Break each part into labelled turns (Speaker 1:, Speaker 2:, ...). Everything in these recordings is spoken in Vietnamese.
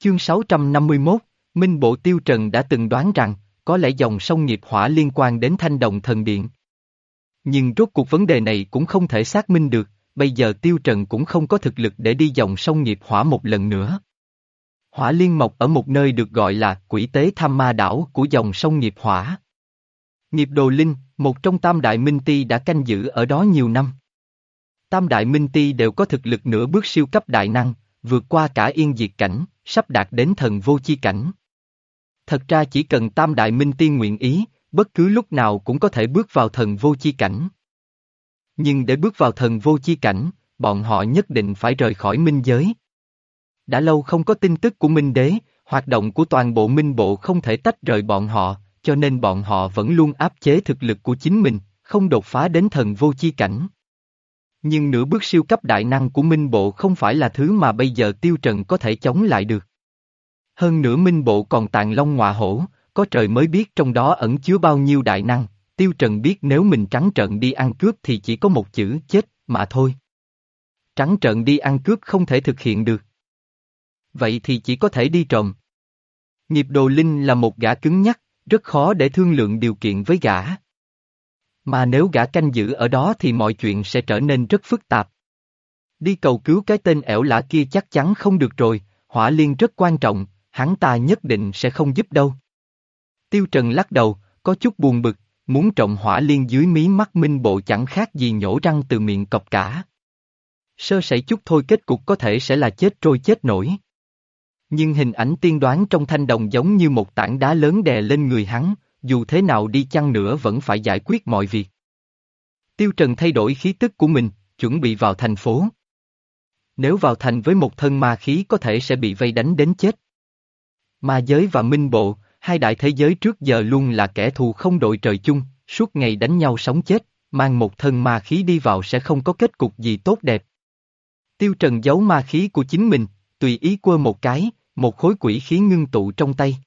Speaker 1: Chương 651, Minh Bộ Tiêu Trần đã từng đoán rằng, có lẽ dòng sông nghiệp hỏa liên quan đến thanh đồng thần điện. Nhưng rốt cuộc vấn đề này cũng không thể xác minh được, bây giờ Tiêu Trần cũng không có thực lực để đi dòng sông nghiệp hỏa một lần nữa. Hỏa liên mộc ở một nơi được gọi là quỷ tế tham ma đảo của dòng sông nghiệp hỏa. Nghiệp đồ linh, một trong tam đại minh ti đã canh giữ ở đó nhiều năm. Tam đại minh ti đều có thực lực nửa bước siêu cấp đại năng, vượt qua cả yên diệt cảnh, sắp đạt đến thần vô chi cảnh. Thật ra chỉ cần tam đại minh tiên nguyện ý, bất cứ lúc nào cũng có thể bước vào thần vô chi cảnh. Nhưng để bước vào thần vô chi cảnh, bọn họ nhất định phải rời khỏi minh giới. Đã lâu không có tin tức của minh đế, hoạt động của toàn bộ minh bộ không thể tách rời bọn họ, cho nên bọn họ vẫn luôn áp chế thực lực của chính mình, không đột phá đến thần vô chi cảnh. Nhưng nửa bước siêu cấp đại năng của Minh Bộ không phải là thứ mà bây giờ Tiêu Trần có thể chống lại được. Hơn nữa Minh Bộ còn tàn long ngọa hổ, có trời mới biết trong đó ẩn chứa bao nhiêu đại năng, Tiêu Trần biết nếu mình trắng trợn đi ăn cướp thì chỉ có một chữ chết, mà thôi. Trắng trợn đi ăn cướp không thể thực hiện được. Vậy thì chỉ có thể đi trộm. Nghiệp đồ linh là một gã cứng nhắc, rất khó để thương lượng điều kiện với gã. Mà nếu gã canh giữ ở đó thì mọi chuyện sẽ trở nên rất phức tạp. Đi cầu cứu cái tên ẻo lã kia chắc chắn không được rồi, hỏa liên rất quan trọng, hắn ta nhất định sẽ không giúp đâu. Tiêu Trần lắc đầu, có chút buồn bực, muốn trọng hỏa liên dưới mí mắt minh bộ chẳng khác gì nhổ răng từ miệng cọp cả. Sơ sẩy chút thôi kết cục có thể sẽ là chết trôi chết nổi. Nhưng hình ảnh tiên đoán trong thanh đồng giống như một tảng đá lớn đè lên người hắn, dù thế nào đi chăng nữa vẫn phải giải quyết mọi việc. Tiêu Trần thay đổi khí tức của mình, chuẩn bị vào thành phố. Nếu vào thành với một thân ma khí có thể sẽ bị vây đánh đến chết. Ma giới và minh bộ, hai đại thế giới trước giờ luôn là kẻ thù không đội trời chung, suốt ngày đánh nhau sống chết, mang một thân ma khí đi vào sẽ không có kết cục gì tốt đẹp. Tiêu Trần giấu ma khí của chính mình, tùy ý quơ một cái, một khối quỷ khí ngưng tụ trong tay.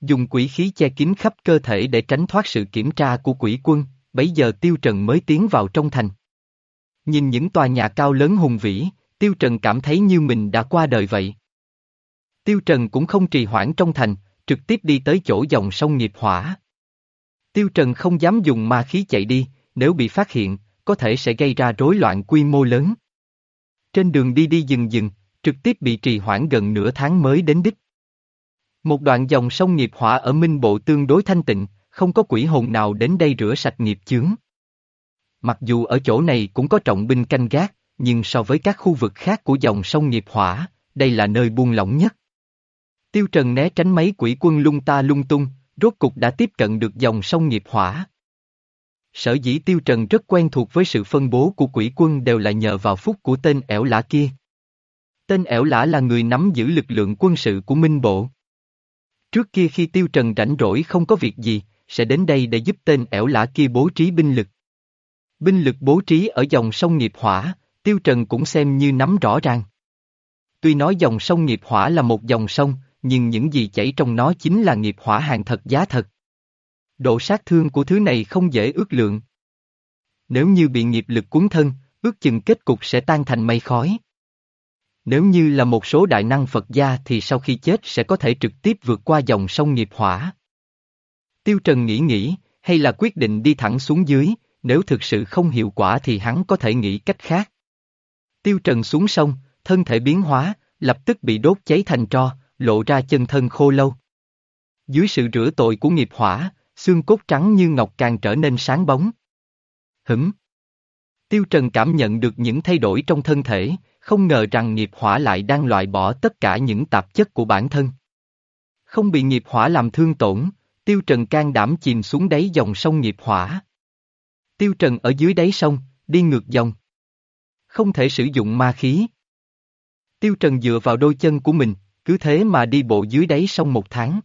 Speaker 1: Dùng quỷ khí che kín khắp cơ thể để tránh thoát sự kiểm tra của quỷ quân, bấy giờ Tiêu Trần mới tiến vào trong thành. Nhìn những tòa nhà cao lớn hùng vĩ, Tiêu Trần cảm thấy như mình đã qua đời vậy. Tiêu Trần cũng không trì hoãn trong thành, trực tiếp đi tới chỗ dòng sông nghiệp hỏa. Tiêu Trần không dám dùng ma khí chạy đi, nếu bị phát hiện, có thể sẽ gây ra rối loạn quy mô lớn. Trên đường đi đi dừng dừng, trực tiếp bị trì hoãn gần nửa tháng mới đến đích. Một đoạn dòng sông nghiệp hỏa ở Minh Bộ tương đối thanh tịnh, không có quỷ hồn nào đến đây rửa sạch nghiệp chướng. Mặc dù ở chỗ này cũng có trọng binh canh gác, nhưng so với các khu vực khác của dòng sông nghiệp hỏa, đây là nơi buông lỏng nhất. Tiêu Trần né tránh mấy quỷ quân lung ta lung tung, rốt cục đã tiếp cận được dòng sông nghiệp hỏa. Sở dĩ Tiêu Trần rất quen thuộc với sự phân bố của quỷ quân đều là nhờ vào phúc của tên ẻo lã kia. Tên ẻo lã là người nắm giữ lực lượng quân sự của Minh Bộ. Trước kia khi Tiêu Trần rảnh rỗi không có việc gì, sẽ đến đây để giúp tên ẻo lã kia bố trí binh lực. Binh lực bố trí ở dòng sông nghiệp hỏa, Tiêu Trần cũng xem như nắm rõ ràng. Tuy nói dòng sông nghiệp hỏa là một dòng sông, nhưng những gì chảy trong nó chính là nghiệp hỏa hàng thật giá thật. Độ sát thương của thứ này không dễ ước lượng. Nếu như bị nghiệp lực cuốn thân, ước chừng kết cục sẽ tan thành mây khói. Nếu như là một số đại năng Phật gia thì sau khi chết sẽ có thể trực tiếp vượt qua dòng sông nghiệp hỏa. Tiêu Trần nghĩ nghĩ, hay là quyết định đi thẳng xuống dưới, nếu thực sự không hiệu quả thì hắn có thể nghĩ cách khác. Tiêu Trần xuống sông, thân thể biến hóa, lập tức bị đốt cháy thành tro, lộ ra chân thân khô lâu. Dưới sự rửa tội của nghiệp hỏa, xương cốt trắng như ngọc càng trở nên sáng bóng. Hửm. Tiêu Trần cảm nhận được những thay đổi trong thân thể, không ngờ rằng nghiệp hỏa lại đang loại bỏ tất cả những tạp chất của bản thân. Không bị nghiệp hỏa làm thương tổn, Tiêu Trần can đảm chìm xuống đáy dòng sông nghiệp hỏa. Tiêu Trần ở dưới đáy sông, đi ngược dòng. Không thể sử dụng ma khí. Tiêu Trần dựa vào đôi chân của mình, cứ thế mà đi bộ dưới đáy sông một tháng.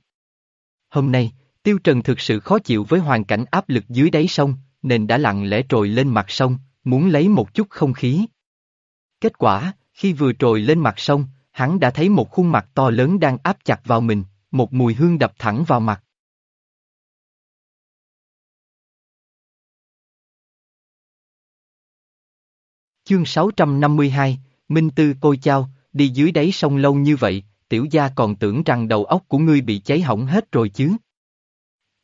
Speaker 1: Hôm nay, Tiêu Trần thực sự khó chịu với hoàn cảnh áp lực dưới đáy sông, nên đã lặng lẽ trồi lên mặt sông, muốn lấy một chút không khí. Kết quả, khi vừa trồi lên mặt sông, hắn đã thấy một khuôn mặt to lớn đang áp chặt vào mình, một mùi hương đập thẳng vào mặt. Chương 652, Minh Tư Côi Chao, đi dưới đáy sông lâu như vậy, tiểu gia còn tưởng rằng đầu óc của ngươi bị cháy hỏng hết rồi chứ.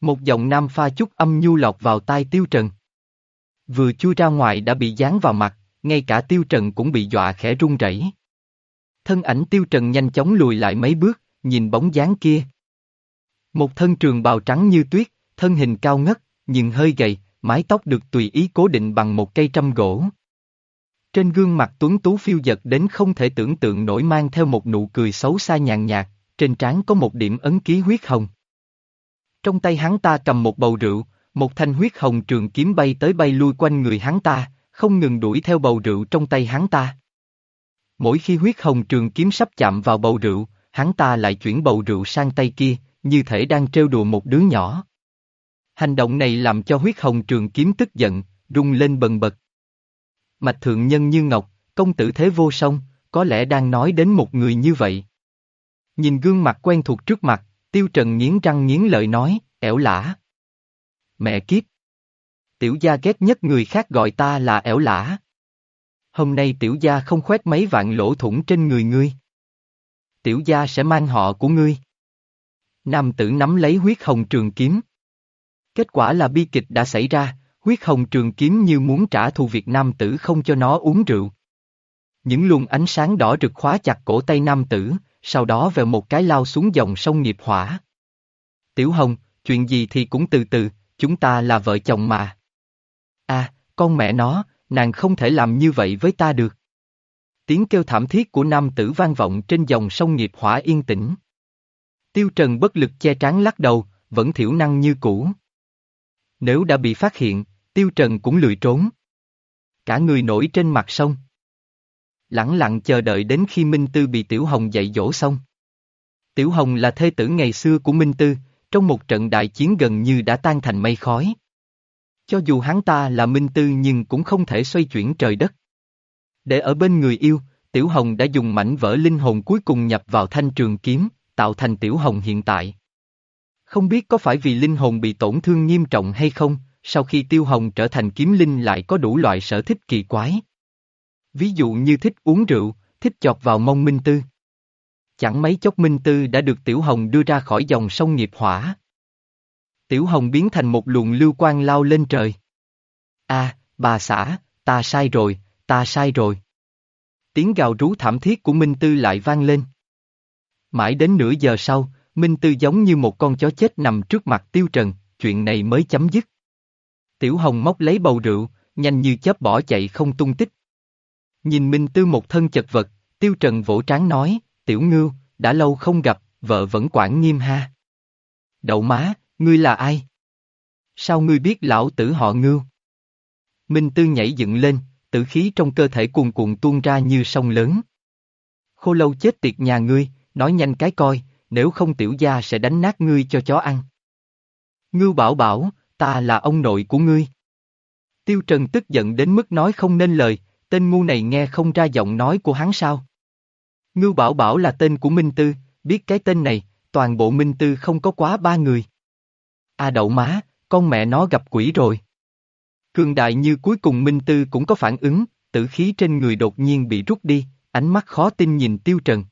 Speaker 1: Một giọng nam pha chút âm nhu lọt vào tai tiêu trần. Vừa chui ra ngoài đã bị dán vào mặt, ngay cả tiêu trần cũng bị dọa khẽ run rẩy. Thân ảnh tiêu trần nhanh chóng lùi lại mấy bước, nhìn bóng dáng kia. Một thân trường bào trắng như tuyết, thân hình cao ngất, nhưng hơi gầy, mái tóc được tùy ý cố định bằng một cây trăm gỗ. Trên gương mặt tuấn tú phiêu dật đến không thể tưởng tượng nổi mang theo một nụ cười xấu xa nhàn nhạt, trên trán có một điểm ấn ký huyết hồng. Trong tay hắn ta cầm một bầu rượu, một thanh huyết hồng trường kiếm bay tới bay lui quanh người hắn ta, không ngừng đuổi theo bầu rượu trong tay hắn ta. Mỗi khi huyết hồng trường kiếm sắp chạm vào bầu rượu, hắn ta lại chuyển bầu rượu sang tay kia, như thể đang trêu đùa một đứa nhỏ. Hành động này làm cho huyết hồng trường kiếm tức giận, rung lên bần bật. Mạch thượng nhân như ngọc, công tử thế vô song, có lẽ đang nói đến một người như vậy. Nhìn gương mặt quen thuộc trước mặt, tiêu trần nghiến răng nghiến lợi nói, ẻo lả. Mẹ kiếp! Tiểu gia ghét nhất người khác gọi ta là ẻo lả. Hôm nay tiểu gia không khoét mấy vạn lỗ thủng trên người ngươi. Tiểu gia sẽ mang họ của ngươi. Nam tử nắm lấy huyết hồng trường kiếm. Kết quả là bi kịch đã xảy ra, huyết hồng trường kiếm như muốn trả thù việc nam tử không cho nó uống rượu. Những luồng ánh sáng đỏ rực khóa chặt cổ tay nam tử, sau đó về một cái lao xuống dòng sông nghiệp hỏa. Tiểu Hồng, chuyện gì thì cũng từ từ, chúng ta là vợ chồng mà. À, con mẹ nó, nàng không thể làm như vậy với ta được. Tiếng kêu thảm thiết của nam tử vang vọng trên dòng sông nghiệp hỏa yên tĩnh. Tiêu Trần bất lực che trán lắc đầu, vẫn thiểu năng như cũ. Nếu đã bị phát hiện, Tiêu Trần cũng lười trốn. Cả người nổi trên mặt sông. Lặng lặng chờ đợi đến khi Minh Tư bị Tiểu Hồng dạy dỗ xong. Tiểu Hồng là thê tử ngày xưa của Minh Tư, trong một trận đại chiến gần như đã tan thành mây khói. Cho dù hắn ta là Minh Tư nhưng cũng không thể xoay chuyển trời đất. Để ở bên người yêu, Tiểu Hồng đã dùng mảnh vỡ linh hồn cuối cùng nhập vào thanh trường kiếm, tạo thành Tiểu Hồng hiện tại. Không biết có phải vì linh hồn bị tổn thương nghiêm trọng hay không, sau khi Tiêu Hồng trở thành kiếm linh lại có đủ loại sở thích kỳ quái. Ví dụ như thích uống rượu, thích chọt vào mông Minh Tư. Chẳng mấy chốc Minh Tư đã được Tiểu Hồng đưa ra khỏi dòng sông nghiệp hỏa. Tiểu Hồng biến thành một luồng lưu quang lao lên trời. a bà xã, ta sai rồi, ta sai rồi. Tiếng gào rú thảm thiết của Minh Tư lại vang lên. Mãi đến nửa giờ sau, Minh Tư giống như một con chó chết nằm trước mặt Tiêu Trần, chuyện này mới chấm dứt. Tiểu Hồng móc lấy bầu rượu, nhanh như chớp bỏ chạy không tung tích. Nhìn Minh Tư một thân chật vật, Tiêu Trần vỗ trán nói, Tiểu Ngưu, đã lâu không gặp, vợ vẫn quản nghiêm ha. Đậu má, ngươi là ai? Sao ngươi biết lão tử họ Ngưu? Minh Tư nhảy dựng lên, tử khí trong cơ thể cuồn cuộn tuôn ra như sông lớn. Khô lâu chết tiệt nhà ngươi, nói nhanh cái coi, nếu không tiểu gia sẽ đánh nát ngươi cho chó ăn. Ngưu bảo bảo, ta là ông nội của ngươi. Tiêu Trần tức giận đến mức nói không nên lời, tên ngu này nghe không ra giọng nói của hắn sao. Ngưu bảo bảo là tên của Minh Tư, biết cái tên này, toàn bộ Minh Tư không có quá ba người. À đậu má, con mẹ nó gặp quỷ rồi. Cường đại như cuối cùng Minh Tư cũng có phản ứng, tử khí trên người đột nhiên bị rút đi, ánh mắt khó tin nhìn Tiêu Trần.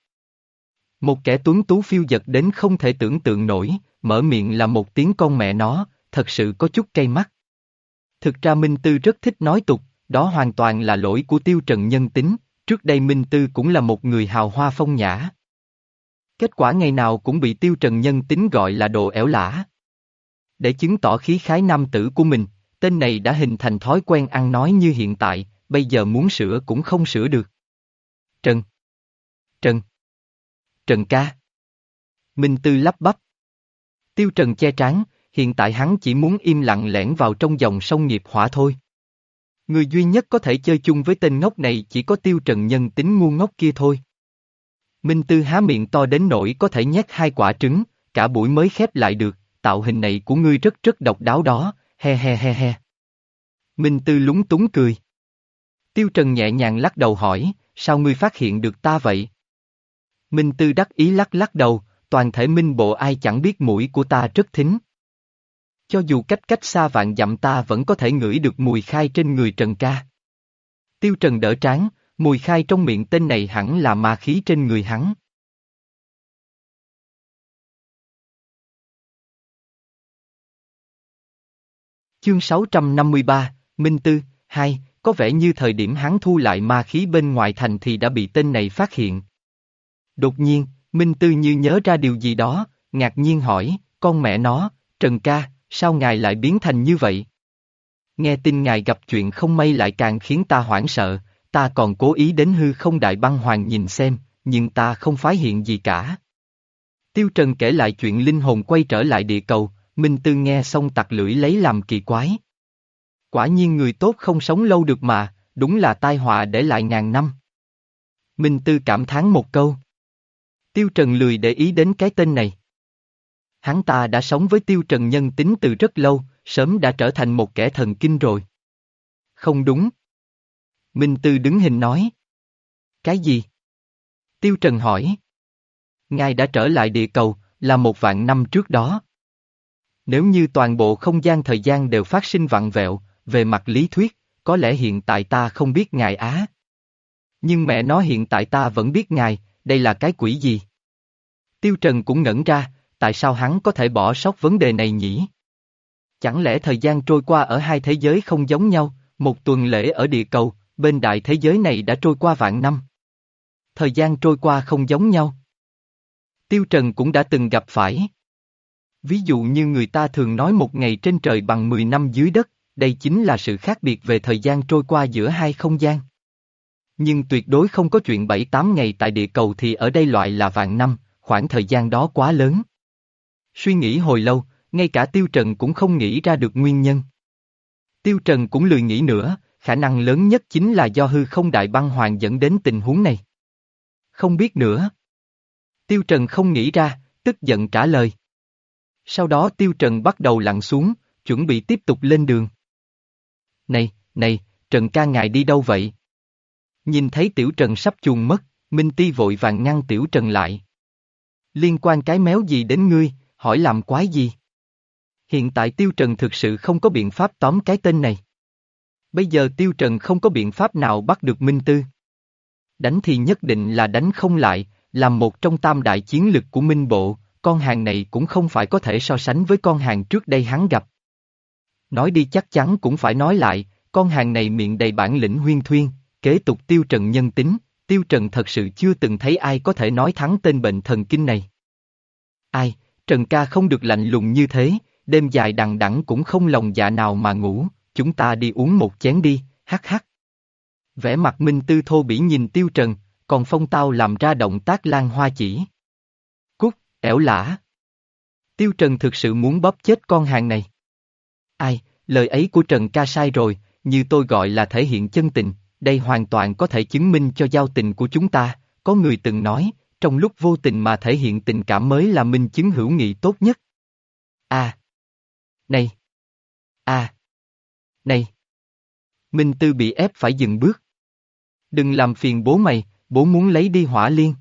Speaker 1: Một kẻ tuấn tú phiêu giật đến không thể tưởng tượng nổi, mở miệng là một tiếng con mẹ nó, thật sự có chút cay mắt. Thực ra Minh Tư rất thích nói tục, đó hoàn toàn là lỗi của Tiêu Trần nhân tính, trước đây Minh Tư cũng là một người hào hoa phong nhã. Kết quả ngày nào cũng bị Tiêu Trần nhân tính gọi là đồ ẻo lả. Để chứng tỏ khí khái nam tử của mình, tên này đã hình thành thói quen ăn nói như hiện tại, bây giờ muốn sửa cũng không sửa được. Trần Trần Trần ca. Minh Tư lắp bắp. Tiêu Trần che trán, hiện tại hắn chỉ muốn im lặng lẻn vào trong dòng sông nghiệp hỏa thôi. Người duy nhất có thể chơi chung với tên ngốc này chỉ có Tiêu Trần nhân tính ngu ngốc kia thôi. Minh Tư há miệng to đến nỗi có thể nhét hai quả trứng, cả buổi mới khép lại được, tạo hình này của ngươi rất rất độc đáo đó, he he he he. Minh Tư lúng túng cười. Tiêu Trần nhẹ nhàng lắc đầu hỏi, sao ngươi phát hiện được ta vậy? Minh Tư đắc ý lắc lắc đầu, toàn thể minh bộ ai chẳng biết mũi của ta rất thính. Cho dù cách cách xa vạn dặm ta vẫn có thể ngửi được mùi khai trên người Trần ca. Tiêu Trần đỡ trán, mùi khai trong miệng tên này hẳn là ma khí trên người hắn. Chương 653, Minh Tư, 2, có vẻ như thời điểm hắn thu lại ma khí bên ngoài thành thì đã bị tên này phát hiện. Đột nhiên, Minh Tư như nhớ ra điều gì đó, ngạc nhiên hỏi, con mẹ nó, Trần ca, sao ngài lại biến thành như vậy? Nghe tin ngài gặp chuyện không may lại càng khiến ta hoảng sợ, ta còn cố ý đến hư không đại băng hoàng nhìn xem, nhưng ta không phái hiện gì cả. Tiêu Trần kể lại chuyện linh hồn quay trở lại địa cầu, Minh Tư nghe xong tặc lưỡi lấy làm kỳ quái. Quả nhiên người tốt không sống lâu được mà, đúng là tai họa để lại ngàn năm. Minh Tư cảm thán một câu. Tiêu Trần lười để ý đến cái tên này. Hắn ta đã sống với Tiêu Trần nhân tính từ rất lâu, sớm đã trở thành một kẻ thần kinh rồi. Không đúng. Minh Tư đứng hình nói. Cái gì? Tiêu Trần hỏi. Ngài đã trở lại địa cầu, là một vạn năm trước đó. Nếu như toàn bộ không gian thời gian đều phát sinh vặn vẹo, về mặt lý thuyết, có lẽ hiện tại ta không biết ngài á. Nhưng mẹ nói hiện tại ta vẫn biết ngài, đây là cái quỷ gì? Tiêu Trần cũng ngẩn ra, tại sao hắn có thể bỏ sót vấn đề này nhỉ? Chẳng lẽ thời gian trôi qua ở hai thế giới không giống nhau, một tuần lễ ở địa cầu, bên đại thế giới này đã trôi qua vạn năm. Thời gian trôi qua không giống nhau. Tiêu Trần cũng đã từng gặp phải. Ví dụ như người ta thường nói một ngày trên trời bằng 10 năm dưới đất, đây chính là sự khác biệt về thời gian trôi qua giữa hai không gian. Nhưng tuyệt đối không có chuyện 7-8 ngày tại địa cầu thì ở đây loại là vạn năm, khoảng thời gian đó quá lớn. Suy nghĩ hồi lâu, ngay cả Tiêu Trần cũng không nghĩ ra được nguyên nhân. Tiêu Trần cũng lười nghĩ nữa, khả năng lớn nhất chính là do hư không đại băng hoàng dẫn đến tình huống này. Không biết nữa. Tiêu Trần không nghĩ ra, tức giận trả lời. Sau đó Tiêu Trần bắt đầu lặn xuống, chuẩn bị tiếp tục lên đường. Này, này, Trần ca ngài đi đâu vậy? Nhìn thấy Tiểu Trần sắp chuồn mất, Minh Ti vội vàng ngăn Tiểu Trần lại. Liên quan cái méo gì đến ngươi, hỏi làm quái gì? Hiện tại Tiêu Trần thực sự không có biện pháp tóm cái tên này. Bây giờ Tiêu Trần không có biện pháp nào bắt được Minh Tư. Đánh thì nhất định là đánh không lại, làm một trong tam đại chiến lực của Minh Bộ, con hàng này cũng không phải có thể so sánh với con hàng trước đây hắn gặp. Nói đi chắc chắn cũng phải nói lại, con hàng này miệng đầy bản lĩnh huyên thuyên, kế tục Tiêu Trần nhân tính, Tiêu Trần thật sự chưa từng thấy ai có thể nói thắng tên bệnh thần kinh này. Ai, Trần ca không được lạnh lùng như thế, đêm dài đằng đẵng cũng không lòng dạ nào mà ngủ, chúng ta đi uống một chén đi, hắc hắc. Vẻ mặt Minh Tư thô bỉ nhìn Tiêu Trần, còn phong tao làm ra động tác lan hoa chỉ. Ẻo lả. Tiêu Trần thực sự muốn bóp chết con hàng này. Ai, lời ấy của Trần ca sai rồi, như tôi gọi là thể hiện chân tình, đây hoàn toàn có thể chứng minh cho giao tình của chúng ta, có người từng nói, trong lúc vô tình mà thể hiện tình cảm mới là minh chứng hữu nghị tốt nhất. À! Này! À! Này! Minh Tư bị ép phải dừng bước. Đừng làm phiền bố mày, bố muốn lấy đi hỏa liên.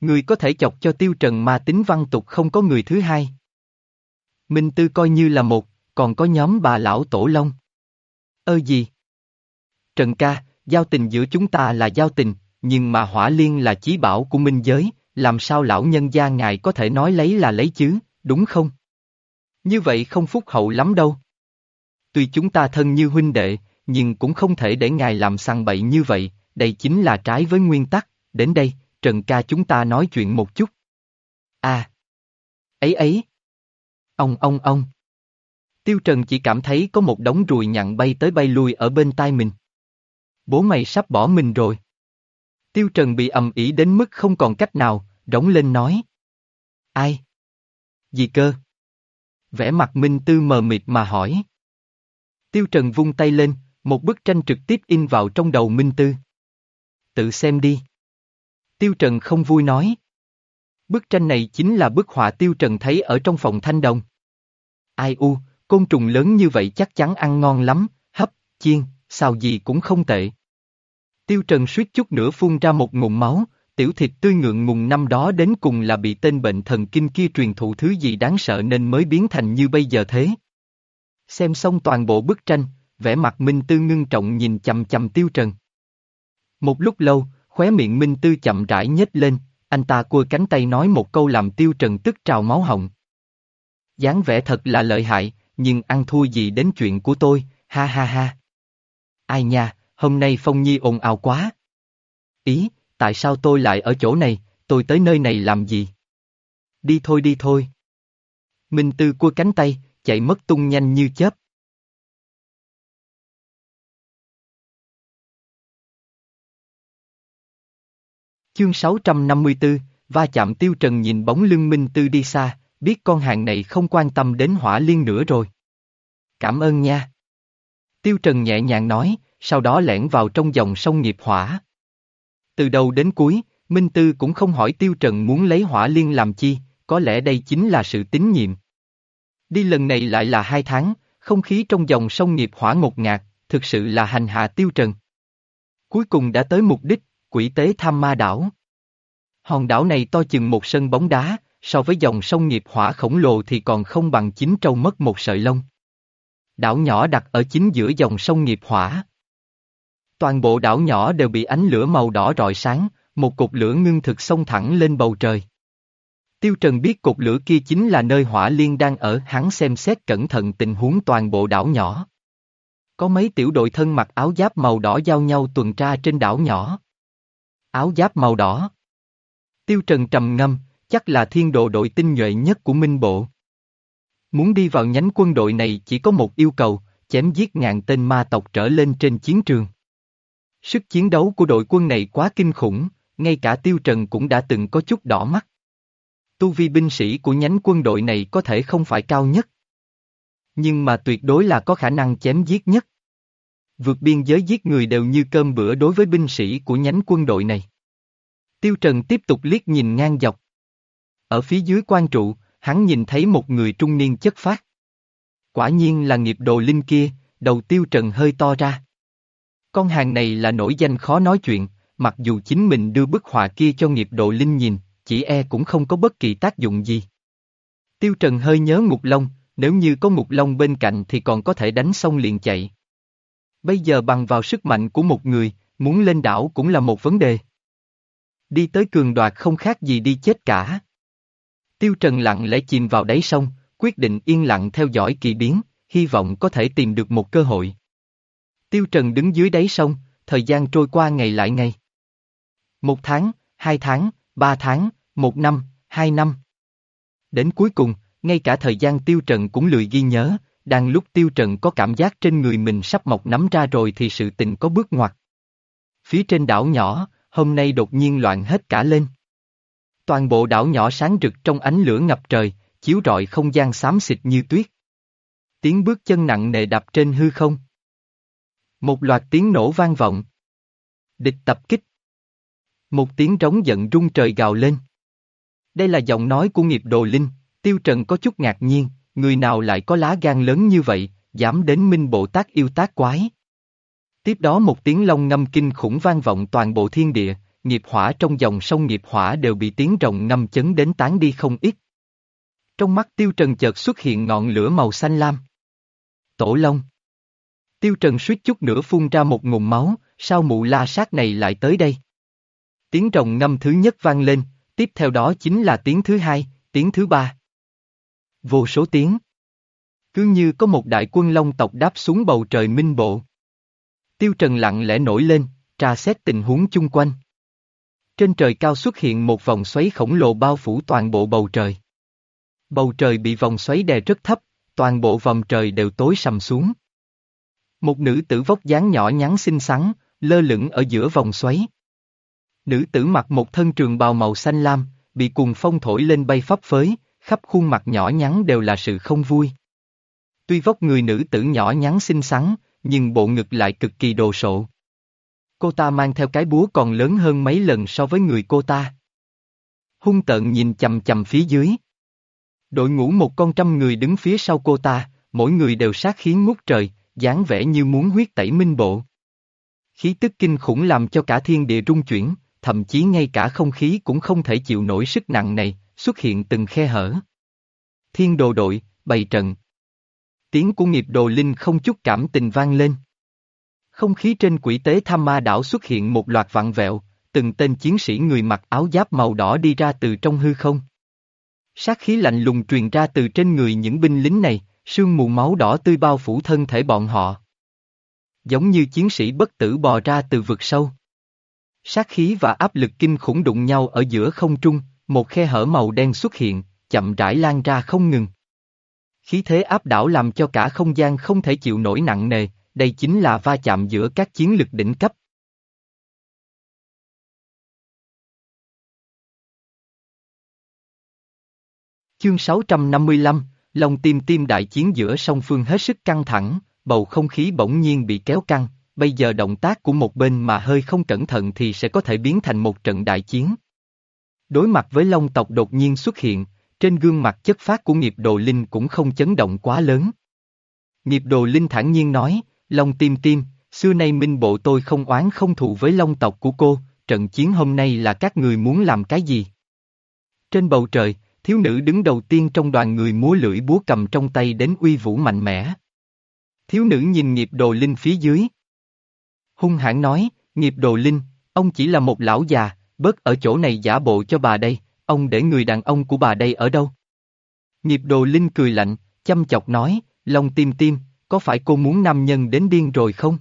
Speaker 1: Người có thể chọc cho tiêu trần mà tính văn tục không có người thứ hai. Minh Tư coi như là một, còn có nhóm bà lão tổ long. Ơ gì? Trần ca, giao tình giữa chúng ta là giao tình, nhưng mà hỏa liên là chí bảo của minh giới, làm sao lão nhân gia ngài có thể nói lấy là lấy chứ, đúng không? Như vậy không phúc hậu lắm đâu. Tuy chúng ta thân như huynh đệ, nhưng cũng không thể để ngài làm săn bậy như vậy, đây chính là trái với nguyên tắc, đến đây, Trần ca chúng ta nói chuyện một chút. À! Ấy ấy! Ông ông ông! Tiêu Trần chỉ cảm thấy có một đống ruồi nhặn bay tới bay lui ở bên tai mình. Bố mày sắp bỏ mình rồi. Tiêu Trần bị ầm ĩ đến mức không còn cách nào, rống lên nói. Ai? Gì cơ? Vẽ mặt Minh Tư mờ mịt mà hỏi. Tiêu Trần vung tay lên, một bức tranh trực tiếp in vào trong đầu Minh Tư. Tự xem đi. Tiêu Trần không vui nói. Bức tranh này chính là bức họa Tiêu Trần thấy ở trong phòng thanh đồng. Ai u, côn trùng lớn như vậy chắc chắn ăn ngon lắm, hấp, chiên, xào gì cũng không tệ. Tiêu Trần suýt chút nữa phun ra một ngụm máu, tiểu thịt tươi ngượng ngùng năm đó đến cùng là bị tên bệnh thần kinh kia truyền thụ thứ gì đáng sợ nên mới biến thành như bây giờ thế. Xem xong toàn bộ bức tranh, vẻ mặt Minh Tư ngưng trọng nhìn chầm chầm Tiêu Trần. Một lúc lâu, khóe miệng Minh Tư chậm rãi nhếch lên, anh ta cua cánh tay nói một câu làm Tiêu Trần tức trào máu hồng. dáng vẻ thật là lợi hại, nhưng ăn thua gì đến chuyện của tôi, ha ha ha. Ai nha, hôm nay Phong Nhi ồn ào quá. Ý, tại sao tôi lại ở chỗ này, tôi tới nơi này làm gì? Đi thôi đi thôi. Minh Tư cua cánh tay, chạy mất tung nhanh như chớp. Chương 654, va chạm tiêu trần nhìn bóng lưng Minh Tư đi xa, biết con hàng này không quan tâm đến hỏa liên nữa rồi. Cảm ơn nha. Tiêu trần nhẹ nhàng nói, sau đó lẻn vào trong dòng sông nghiệp hỏa. Từ đầu đến cuối, Minh Tư cũng không hỏi Tiêu Trần muốn lấy hỏa liên làm chi, có lẽ đây chính là sự tín nhiệm. Đi lần này lại là hai tháng, không khí trong dòng sông nghiệp hỏa ngột ngạt, thực sự là hành hạ Tiêu Trần. Cuối cùng đã tới mục đích, quỷ tế tham ma đảo. Hòn đảo này to chừng một sân bóng đá, so với dòng sông nghiệp hỏa khổng lồ thì còn không bằng chính trâu mất một sợi lông. Đảo nhỏ đặt ở chính giữa dòng sông nghiệp hỏa. Toàn bộ đảo nhỏ đều bị ánh lửa màu đỏ rọi sáng, một cột lửa ngưng thực xông thẳng lên bầu trời. Tiêu Trần biết cột lửa kia chính là nơi hỏa liên đang ở hắn xem xét cẩn thận tình huống toàn bộ đảo nhỏ. Có mấy tiểu đội thân mặc áo giáp màu đỏ giao nhau tuần tra trên đảo nhỏ. Áo giáp màu đỏ. Tiêu Trần trầm ngâm, chắc là thiên độ đội tinh nhuệ nhất của Minh Bộ. Muốn đi vào nhánh quân đội này chỉ có một yêu cầu, chém giết ngàn tên ma tộc trở lên trên chiến trường. Sức chiến đấu của đội quân này quá kinh khủng, ngay cả Tiêu Trần cũng đã từng có chút đỏ mắt. Tu vi binh sĩ của nhánh quân đội này có thể không phải cao nhất. Nhưng mà tuyệt đối là có khả năng chém giết nhất. Vượt biên giới giết người đều như cơm bữa đối với binh sĩ của nhánh quân đội này. Tiêu Trần tiếp tục liếc nhìn ngang dọc. Ở phía dưới quan trụ, hắn nhìn thấy một người trung niên chất phát. Quả nhiên là nghiệp đồ linh kia, đầu Tiêu Trần hơi to ra. Con hàng này là nổi danh khó nói chuyện, mặc dù chính mình đưa bức họa kia cho nghiệp độ linh nhìn, chỉ e cũng không có bất kỳ tác dụng gì. Tiêu Trần hơi nhớ Ngục Long, nếu như có Ngục Long bên cạnh thì còn có thể đánh xong liền chạy. Bây giờ bằng vào sức mạnh của một người, muốn lên đảo cũng là một vấn đề. Đi tới cường đoạt không khác gì đi chết cả. Tiêu Trần lặng lẽ chìm vào đáy sông, quyết định yên lặng theo dõi kỳ biến, hy vọng có thể tìm được một cơ hội. Tiêu Trần đứng dưới đáy sông, thời gian trôi qua ngày lại ngày. Một tháng, hai tháng, ba tháng, một năm, hai năm. Đến cuối cùng, ngay cả thời gian Tiêu Trần cũng lười ghi nhớ, đang lúc Tiêu Trần có cảm giác trên người mình sắp mọc nắm ra rồi thì sự tình có bước ngoặt. Phía trên đảo nhỏ, hôm nay đột nhiên loạn hết cả lên. Toàn bộ đảo nhỏ sáng rực trong ánh lửa ngập trời, chiếu rọi không gian xám xịt như tuyết. Tiếng bước chân nặng nề đập trên hư không. Một loạt tiếng nổ vang vọng. Địch tập kích. Một tiếng trống giận rung trời gào lên. Đây là giọng nói của nghiệp đồ linh, tiêu trần có chút ngạc nhiên, người nào lại có lá gan lớn như vậy, dám đến minh bộ tác yêu tác quái. Tiếp đó một tiếng long ngâm kinh khủng vang vọng toàn bộ thiên địa, nghiệp hỏa trong dòng sông nghiệp hỏa đều bị tiếng rồng ngâm chấn đến tán đi không ít. Trong mắt tiêu trần chợt xuất hiện ngọn lửa màu xanh lam. Tổ Long Tiêu Trần suýt chút nữa phun ra một ngụm máu, sao mụ la sát này lại tới đây? Tiếng rồng ngâm thứ nhất vang lên, tiếp theo đó chính là tiếng thứ hai, tiếng thứ ba. Vô số tiếng. Cứ như có một đại quân long tộc đáp xuống bầu trời minh bộ. Tiêu Trần lặng lẽ nổi lên, tra xét tình huống chung quanh. Trên trời cao xuất hiện một vòng xoáy khổng lồ bao phủ toàn bộ bầu trời. Bầu trời bị vòng xoáy đè rất thấp, toàn bộ vòng trời đều tối sầm xuống. Một nữ tử vóc dáng nhỏ nhắn xinh xắn, lơ lửng ở giữa vòng xoáy. Nữ tử mặc một thân trường bào màu xanh lam, bị cuồng phong thổi lên bay phấp phới, khắp khuôn mặt nhỏ nhắn đều là sự không vui. Tuy vóc người nữ tử nhỏ nhắn xinh xắn, nhưng bộ ngực lại cực kỳ đồ sộ. Cô ta mang theo cái búa còn lớn hơn mấy lần so với người cô ta. Hung tợn nhìn chầm chầm phía dưới. Đội ngũ một con trăm người đứng phía sau cô ta, mỗi người đều sát khí ngút trời, dáng vẻ như muốn huyết tẩy minh bộ. Khí tức kinh khủng làm cho cả thiên địa rung chuyển, thậm chí ngay cả không khí cũng không thể chịu nổi sức nặng này, xuất hiện từng khe hở. Thiên đồ đội, bày trận. Tiếng của nghiệp đồ linh không chút cảm tình vang lên. Không khí trên quỷ tế tham ma đảo xuất hiện một loạt vặn vẹo, từng tên chiến sĩ người mặc áo giáp màu đỏ đi ra từ trong hư không. Sát khí lạnh lùng truyền ra từ trên người những binh lính này, sương mù máu đỏ tươi bao phủ thân thể bọn họ. Giống như chiến sĩ bất tử bò ra từ vực sâu. Sát khí và áp lực kinh khủng đụng nhau ở giữa không trung, một khe hở màu đen xuất hiện, chậm rãi lan ra không ngừng. Khí thế áp đảo làm cho cả không gian không thể chịu nổi nặng nề, đây chính là va chạm giữa các chiến lực đỉnh cấp. Chương 655, lòng tim tim đại chiến giữa song phương hết sức căng thẳng, bầu không khí bỗng nhiên bị kéo căng, bây giờ động tác của một bên mà hơi không cẩn thận thì sẽ có thể biến thành một trận đại chiến. Đối mặt với Long tộc đột nhiên xuất hiện, trên gương mặt chất phát của nghiệp đồ linh cũng không chấn động quá lớn. Nghiệp đồ linh thản nhiên nói, Long tim tim, xưa nay minh bộ tôi không oán không thù với Long tộc của cô, trận chiến hôm nay là các người muốn làm cái gì? Trên bầu trời, thiếu nữ đứng đầu tiên trong đoàn người múa lưỡi búa cầm trong tay đến uy vũ mạnh mẽ. Thiếu nữ nhìn nghiệp đồ linh phía dưới. Hung hãn nói, nghiệp đồ linh, ông chỉ là một lão già, bớt ở chỗ này giả bộ cho bà đây, ông để người đàn ông của bà đây ở đâu? Nghiệp đồ linh cười lạnh, chăm chọc nói, lòng tim tim, có phải cô muốn nam nhân đến điên rồi không?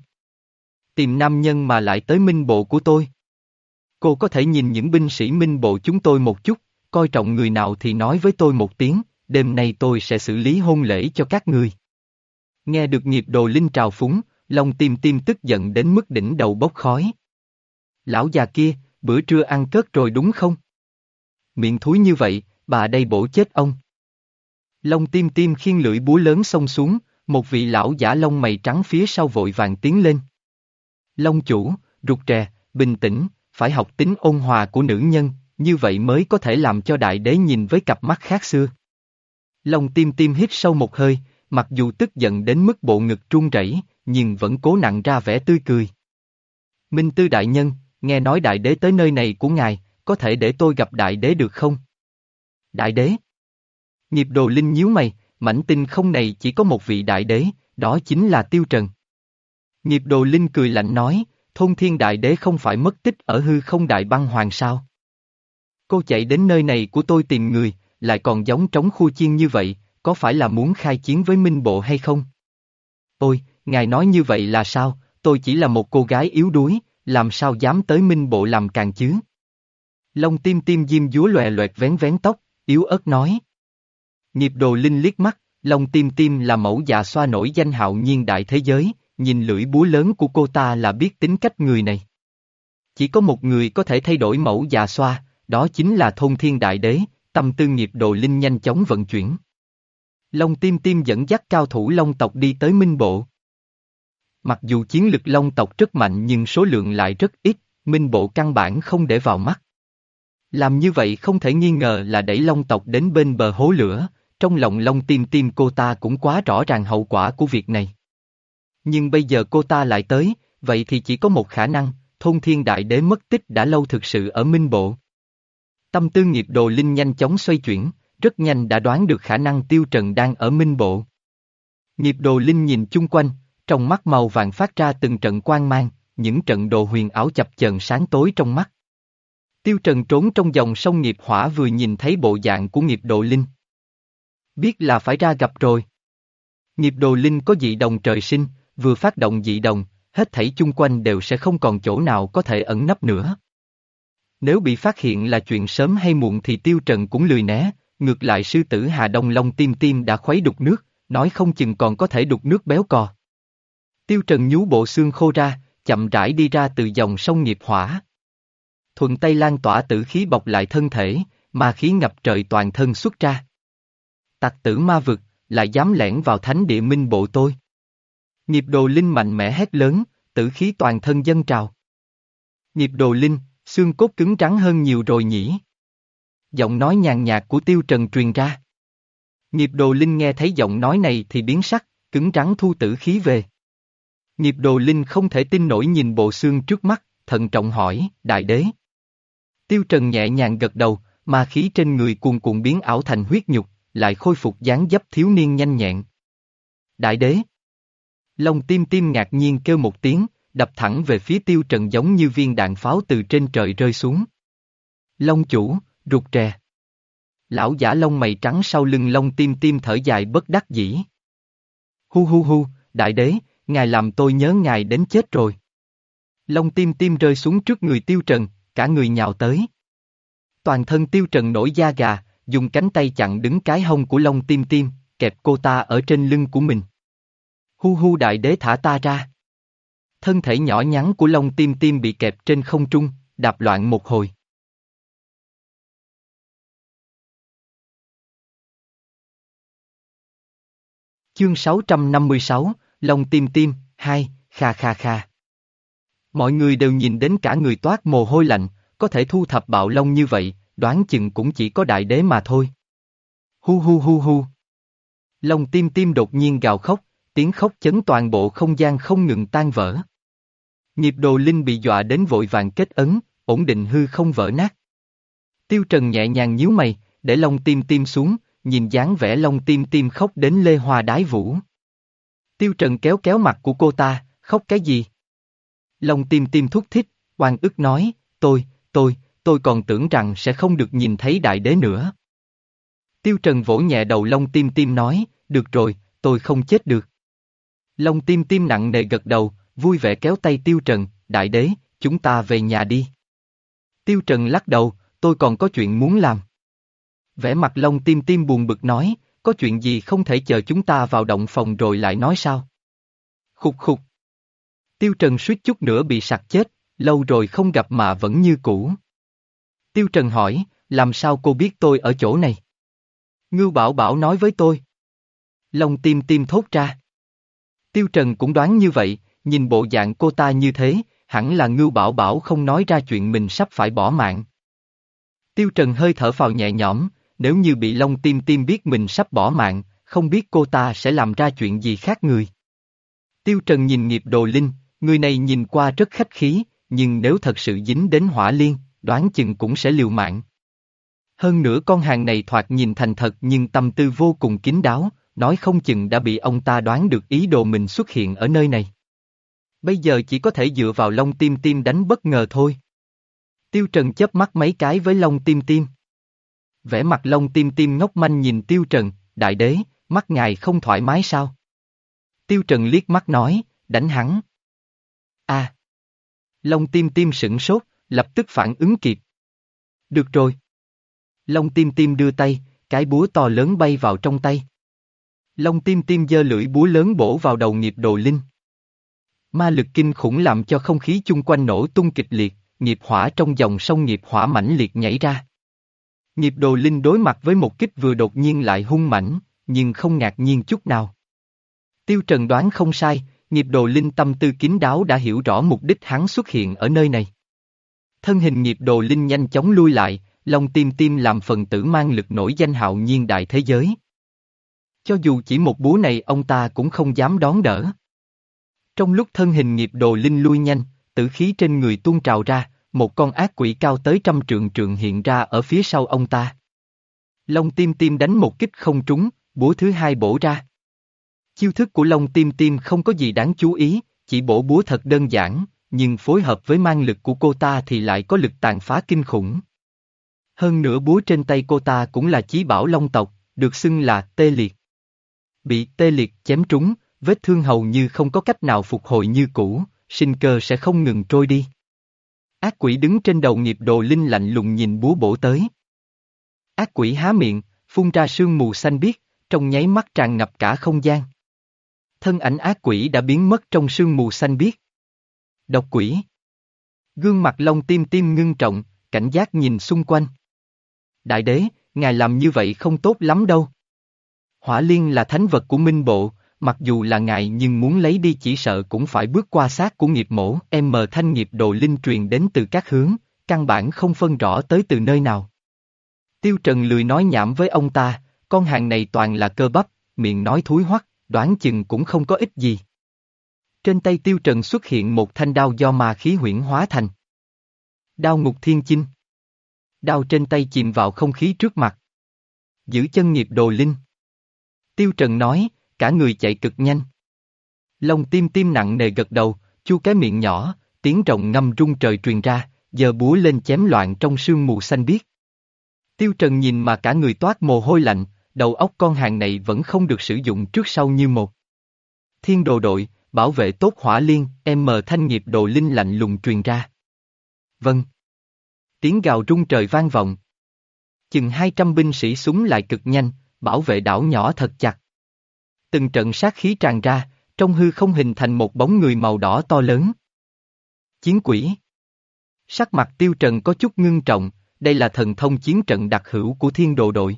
Speaker 1: Tìm nam nhân mà lại tới minh bộ của tôi. Cô có thể nhìn những binh sĩ minh bộ chúng tôi một chút, coi trọng người nào thì nói với tôi một tiếng, đêm nay tôi sẽ xử lý hôn lễ cho các người. Nghe được nghiệp đồ linh trào phúng, lòng tim tim tức giận đến mức đỉnh đầu bốc khói. Lão già kia, bữa trưa ăn cớt rồi đúng không? Miệng thúi như vậy, bà đây bổ chết ông. Long tim tim khiên lưỡi búa lớn xông xuống, một vị lão giả lông mày trắng phía sau vội vàng tiến lên. Long chủ, rụt rè, bình tĩnh, phải học tính ôn hòa của nữ nhân, như vậy mới có thể làm cho đại đế nhìn với cặp mắt khác xưa. Long tim tim hít sâu một hơi, mặc dù tức giận đến mức bộ ngực trung rẩy, nhưng vẫn cố nặng ra vẻ tươi cười. Minh Tư Đại Nhân, nghe nói đại đế tới nơi này của ngài, có thể để tôi gặp đại đế được không? Đại đế? Nghiệp đồ linh nhíu mày, mảnh tinh không này chỉ có một vị đại đế, đó chính là Tiêu Trần. Nghiệp đồ linh cười lạnh nói, thôn thiên đại đế không phải mất tích ở hư không đại băng hoàng sao? Cô chạy đến nơi này của tôi tìm người, lại còn giống trống khu chiên như vậy, có phải là muốn khai chiến với Minh Bộ hay không? Ôi, ngài nói như vậy là sao, tôi chỉ là một cô gái yếu đuối, làm sao dám tới Minh Bộ làm càng chứ? Long tim tim diêm dúa lòe loẹt vén vén tóc, yếu ớt nói. Nghiệp đồ linh liếc mắt, Long tim tim là mẫu già xoa nổi danh hạo nhiên đại thế giới, nhìn lưỡi búa lớn của cô ta là biết tính cách người này. Chỉ có một người có thể thay đổi mẫu già xoa, đó chính là thôn thiên đại đế, tâm tư nghiệp đồ linh nhanh chóng vận chuyển. Long Tim Tim dẫn dắt cao thủ Long tộc đi tới Minh Bộ. Mặc dù chiến lực Long tộc rất mạnh nhưng số lượng lại rất ít, Minh Bộ căn bản không để vào mắt. Làm như vậy không thể nghi ngờ là đẩy Long tộc đến bên bờ hố lửa, trong lòng Long Tim Tim cô ta cũng quá rõ ràng hậu quả của việc này. Nhưng bây giờ cô ta lại tới, vậy thì chỉ có một khả năng, thôn thiên đại đế mất tích đã lâu thực sự ở Minh Bộ. Tâm tư nghiệp đồ linh nhanh chóng xoay chuyển, rất nhanh đã đoán được khả năng tiêu trần đang ở minh bộ. Nghiệp đồ linh nhìn chung quanh, trong mắt màu vàng phát ra từng trận quang mang, những trận đồ huyền ảo chập chờn sáng tối trong mắt. Tiêu trần trốn trong dòng sông nghiệp hỏa vừa nhìn thấy bộ dạng của nghiệp đồ linh. Biết là phải ra gặp rồi. Nghiệp đồ linh có dị đồng trời sinh, vừa phát động dị đồng, hết thảy chung quanh đều sẽ không còn chỗ nào có thể ẩn nấp nữa. Nếu bị phát hiện là chuyện sớm hay muộn thì Tiêu Trần cũng lười né, ngược lại sư tử Hà Đông Long tim tim đã khuấy đục nước, nói không chừng còn có thể đục nước béo cò. Tiêu Trần nhú bộ xương khô ra, chậm rãi đi ra từ dòng sông nghiệp hỏa. Thuận tay lan tỏa tử khí bọc lại thân thể, mà khí ngập trời toàn thân xuất ra. Tặc tử ma vực, lại dám lẻn vào thánh địa minh bộ tôi. Nghiệp đồ linh mạnh mẽ hét lớn, tử khí toàn thân dân trào. Nghiệp đồ linh, xương cốt cứng trắng hơn nhiều rồi nhỉ? Giọng nói nhàn nhạt của Tiêu Trần truyền ra. Nghiệp đồ linh nghe thấy giọng nói này thì biến sắc, cứng trắng thu tử khí về. Nghiệp đồ linh không thể tin nổi nhìn bộ xương trước mắt, thận trọng hỏi, đại đế. Tiêu Trần nhẹ nhàng gật đầu, ma khí trên người cuồn cuộn biến ảo thành huyết nhục, lại khôi phục dáng dấp thiếu niên nhanh nhẹn. Đại đế. Long tim tim ngạc nhiên kêu một tiếng, đập thẳng về phía tiêu trần giống như viên đạn pháo từ trên trời rơi xuống. Long chủ, rụt rè. Lão giả lông mày trắng sau lưng lông tim tim thở dài bất đắc dĩ. Hu hu hu, đại đế, ngài làm tôi nhớ ngài đến chết rồi. Long tim tim rơi xuống trước người tiêu trần, cả người nhào tới. Toàn thân tiêu trần nổi da gà, dùng cánh tay chặn đứng cái hông của Long tim tim, kẹp cô ta ở trên lưng của mình. Hu hu đại đế thả ta ra. Thân thể nhỏ nhắn của Long tim tim bị kẹp trên không trung, đạp loạn một hồi. Chương 656, Lòng tim tim, hai kha kha kha. Mọi người đều nhìn đến cả người toát mồ hôi lạnh, có thể thu thập bạo long như vậy, đoán chừng cũng chỉ có đại đế mà thôi. Hu hu hu hu. Lòng tim tim đột nhiên gào khóc, tiếng khóc chấn toàn bộ không gian không ngừng tan vỡ. Nghiệp đồ linh bị dọa đến vội vàng kết ấn, ổn định hư không vỡ nát. Tiêu Trần nhẹ nhàng nhíu mày, để lông tim tim xuống, nhìn dáng vẻ lông tim tim khóc đến lê hoa đái vũ. Tiêu Trần kéo kéo mặt của cô ta, khóc cái gì? Long tim tim thúc thích, oan ức nói, tôi, tôi, tôi còn tưởng rằng sẽ không được nhìn thấy đại đế nữa. Tiêu Trần vỗ nhẹ đầu Long tim tim nói, được rồi, tôi không chết được. Long tim tim nặng nề gật đầu, vui vẻ kéo tay Tiêu Trần, đại đế, chúng ta về nhà đi. Tiêu Trần lắc đầu, tôi còn có chuyện muốn làm. Vẻ mặt Long tim tim buồn bực nói, có chuyện gì không thể chờ chúng ta vào động phòng rồi lại nói sao? Khục khục. Tiêu Trần suýt chút nữa bị sặc chết, lâu rồi không gặp mà vẫn như cũ. Tiêu Trần hỏi, làm sao cô biết tôi ở chỗ này? Ngưu Bảo Bảo nói với tôi. lòng tim tim thốt ra. Tiêu Trần cũng đoán như vậy, nhìn bộ dạng cô ta như thế, hẳn là Ngưu Bảo Bảo không nói ra chuyện mình sắp phải bỏ mạng. Tiêu Trần hơi thở phào nhẹ nhõm, nếu như bị Long Tim Tim biết mình sắp bỏ mạng, không biết cô ta sẽ làm ra chuyện gì khác người. Tiêu Trần nhìn nghiệp đồ linh, người này nhìn qua rất khách khí, nhưng nếu thật sự dính đến hỏa liên, đoán chừng cũng sẽ liều mạng. Hơn nữa con hàng này thoạt nhìn thành thật nhưng tâm tư vô cùng kín đáo, nói không chừng đã bị ông ta đoán được ý đồ mình xuất hiện ở nơi này. Bây giờ chỉ có thể dựa vào Long Tim Tim đánh bất ngờ thôi. Tiêu Trần chớp mắt mấy cái với Long Tim Tim. Vẻ mặt Long Tim Tim ngốc manh nhìn Tiêu Trần, đại đế, mắt ngài không thoải mái sao? Tiêu Trần liếc mắt nói, đánh hắn. a à. Long Tim Tim sửng sốt, lập tức phản ứng kịp. Được rồi. Long Tim Tim đưa tay, cái búa to lớn bay vào trong tay. Long Tim Tim giơ lưỡi búa lớn bổ vào đầu nghiệp đồ linh. Ma lực kinh khủng làm cho không khí chung quanh nổ tung kịch liệt, nghiệp hỏa trong dòng sông nghiệp hỏa mãnh liệt nhảy ra. Nghiệp đồ linh đối mặt với một kích vừa đột nhiên lại hung mãnh, nhưng không ngạc nhiên chút nào. Tiêu Trần đoán không sai, nghiệp đồ linh tâm tư kín đáo đã hiểu rõ mục đích hắn xuất hiện ở nơi này. Thân hình nghiệp đồ linh nhanh chóng lui lại, lòng tim tim làm phần tử mang lực nổi danh hạo nhiên đại thế giới. Cho dù chỉ một búa này ông ta cũng không dám đón đỡ. Trong lúc thân hình nghiệp đồ linh lui nhanh, tử khí trên người tuôn trào ra, một con ác quỷ cao tới trăm trượng trượng hiện ra ở phía sau ông ta. Long tim tim đánh một kích không trúng, búa thứ hai bổ ra. Chiêu thức của Long tim tim không có gì đáng chú ý, chỉ bổ búa thật đơn giản, nhưng phối hợp với mang lực của cô ta thì lại có lực tàn phá kinh khủng. Hơn nữa búa trên tay cô ta cũng là chí bảo long tộc, được xưng là tê liệt. Bị tê liệt chém trúng, vết thương hầu như không có cách nào phục hồi như cũ, sinh cơ sẽ không ngừng trôi đi. Ác quỷ đứng trên đầu nghiệp đồ linh lạnh lùng nhìn búa bổ tới. Ác quỷ há miệng, phun ra sương mù xanh biếc, trong nháy mắt tràn ngập cả không gian. Thân ảnh ác quỷ đã biến mất trong sương mù xanh biếc. Độc quỷ. Gương mặt lông tim tim ngưng trọng, cảnh giác nhìn xung quanh. Đại đế, ngài làm như vậy không tốt lắm đâu. Hỏa liên là thánh vật của minh bộ, mặc dù là ngài nhưng muốn lấy đi chỉ sợ cũng phải bước qua xác của nghiệp mổ. Em mờ thanh nghiệp đồ linh truyền đến từ các hướng, căn bản không phân rõ tới từ nơi nào. Tiêu Trần lười nói nhảm với ông ta, con hàng này toàn là cơ bắp, miệng nói thúi hoắc, đoán chừng cũng không có ích gì. Trên tay Tiêu Trần xuất hiện một thanh đao do ma khí huyễn hóa thành. Đao ngục thiên chinh. Đao trên tay chìm vào không khí trước mặt. Giữ chân nghiệp đồ linh. Tiêu Trần nói, cả người chạy cực nhanh. Lòng tim tim nặng nề gật đầu, chu cái miệng nhỏ, tiếng rồng ngâm rung trời truyền ra, giờ búa lên chém loạn trong sương mù xanh biếc. Tiêu Trần nhìn mà cả người toát mồ hôi lạnh, đầu óc con hàng này vẫn không được sử dụng trước sau như một. thiên đồ đội, bảo vệ tốt hỏa liên, em mờ thanh nghiệp đồ linh lạnh lùng truyền ra. Vâng. Tiếng gào rung trời vang vọng. Chừng 200 binh sĩ súng lại cực nhanh, bảo vệ đảo nhỏ thật chặt. Từng trận sát khí tràn ra, trong hư không hình thành một bóng người màu đỏ to lớn. Chiến quỷ. Sắc mặt tiêu trần có chút ngưng trọng, đây là thần thông chiến trận đặc hữu của thiên đồ đội.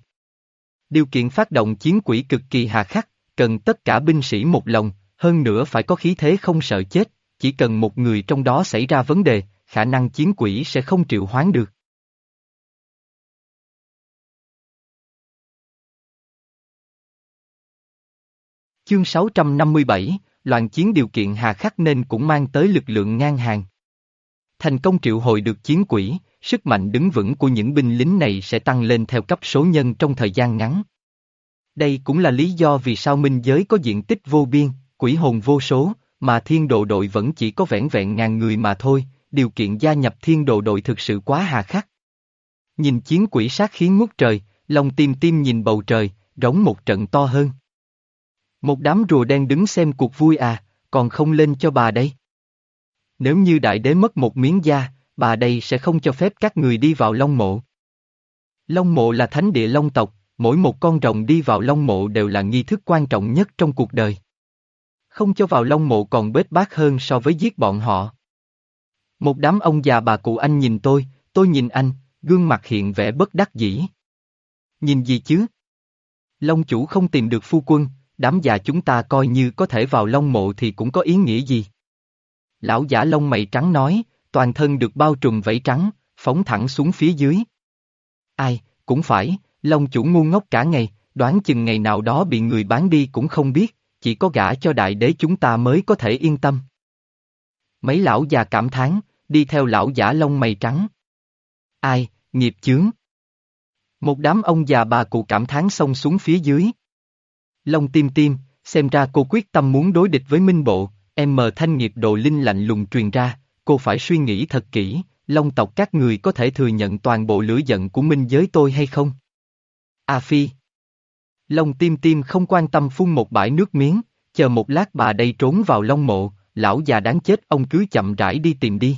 Speaker 1: Điều kiện phát động chiến quỷ cực kỳ hà khắc, cần tất cả binh sĩ một lòng, hơn nữa phải có khí thế không sợ chết, chỉ cần một người trong đó xảy ra vấn đề, khả năng chiến quỷ sẽ không triệu hoán được. Chương 657, loạn chiến điều kiện hà khắc nên cũng mang tới lực lượng ngang hàng. Thành công triệu hồi được chiến quỷ, sức mạnh đứng vững của những binh lính này sẽ tăng lên theo cấp số nhân trong thời gian ngắn. Đây cũng là lý do vì sao minh giới có diện tích vô biên, quỷ hồn vô số, mà thiên độ đội vẫn chỉ có vẻn vẹn ngàn người mà thôi, điều kiện gia nhập thiên độ đội thực sự quá hà khắc. Nhìn chiến quỷ sát khí ngút trời, lòng tim tim nhìn bầu trời, rống một trận to hơn. Một đám rùa đen đứng xem cuộc vui à, còn không lên cho bà đây. Nếu như đại đế mất một miếng da, bà đây sẽ không cho phép các người đi vào Long Mộ. Long Mộ là thánh địa Long tộc, mỗi một con rồng đi vào Long Mộ đều là nghi thức quan trọng nhất trong cuộc đời. Không cho vào Long Mộ còn bết bát hơn so với giết bọn họ. Một đám ông già bà cụ anh nhìn tôi, tôi nhìn anh, gương mặt hiện vẻ bất đắc dĩ. Nhìn gì chứ? Long chủ không tìm được phu quân, đám già chúng ta coi như có thể vào Long Mộ thì cũng có ý nghĩa gì? Lão giả lông mày trắng nói, toàn thân được bao trùm vẫy trắng, phóng thẳng xuống phía dưới. Ai, cũng phải, Long chủ ngu ngốc cả ngày, đoán chừng ngày nào đó bị người bán đi cũng không biết, chỉ có gả cho đại đế chúng ta mới có thể yên tâm. Mấy lão già cảm thán, đi theo lão giả lông mày trắng. Ai, nghiệp chướng. Một đám ông già bà cụ cảm thán xông xuống phía dưới. Long tim tim, xem ra cô quyết tâm muốn đối địch với Minh Bộ, em mờ thanh nghiệp độ linh lạnh lùng truyền ra, cô phải suy nghĩ thật kỹ, Long tộc các người có thể thừa nhận toàn bộ lửa giận của Minh giới tôi hay không? A Phi. Long tim tim không quan tâm phun một bãi nước miếng, chờ một lát bà đây trốn vào Long mộ, lão già đáng chết ông cứ chậm rãi đi tìm đi.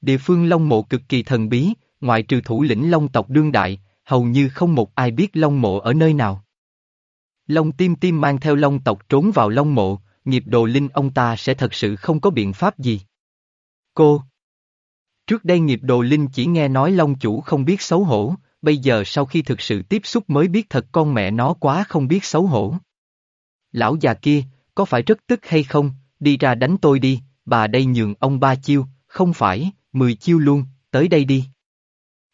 Speaker 1: Địa phương Long mộ cực kỳ thần bí, ngoại trừ thủ lĩnh Long tộc đương đại, hầu như không một ai biết Long mộ ở nơi nào. Long tim tim mang theo Long tộc trốn vào Long mộ, nghiệp đồ linh ông ta sẽ thật sự không có biện pháp gì. Cô Trước đây nghiệp đồ linh chỉ nghe nói Long chủ không biết xấu hổ, bây giờ sau khi thực sự tiếp xúc mới biết thật con mẹ nó quá không biết xấu hổ. Lão già kia, có phải rất tức hay không, đi ra đánh tôi đi, bà đây nhường ông ba chiêu, không phải, mười chiêu luôn, tới đây đi.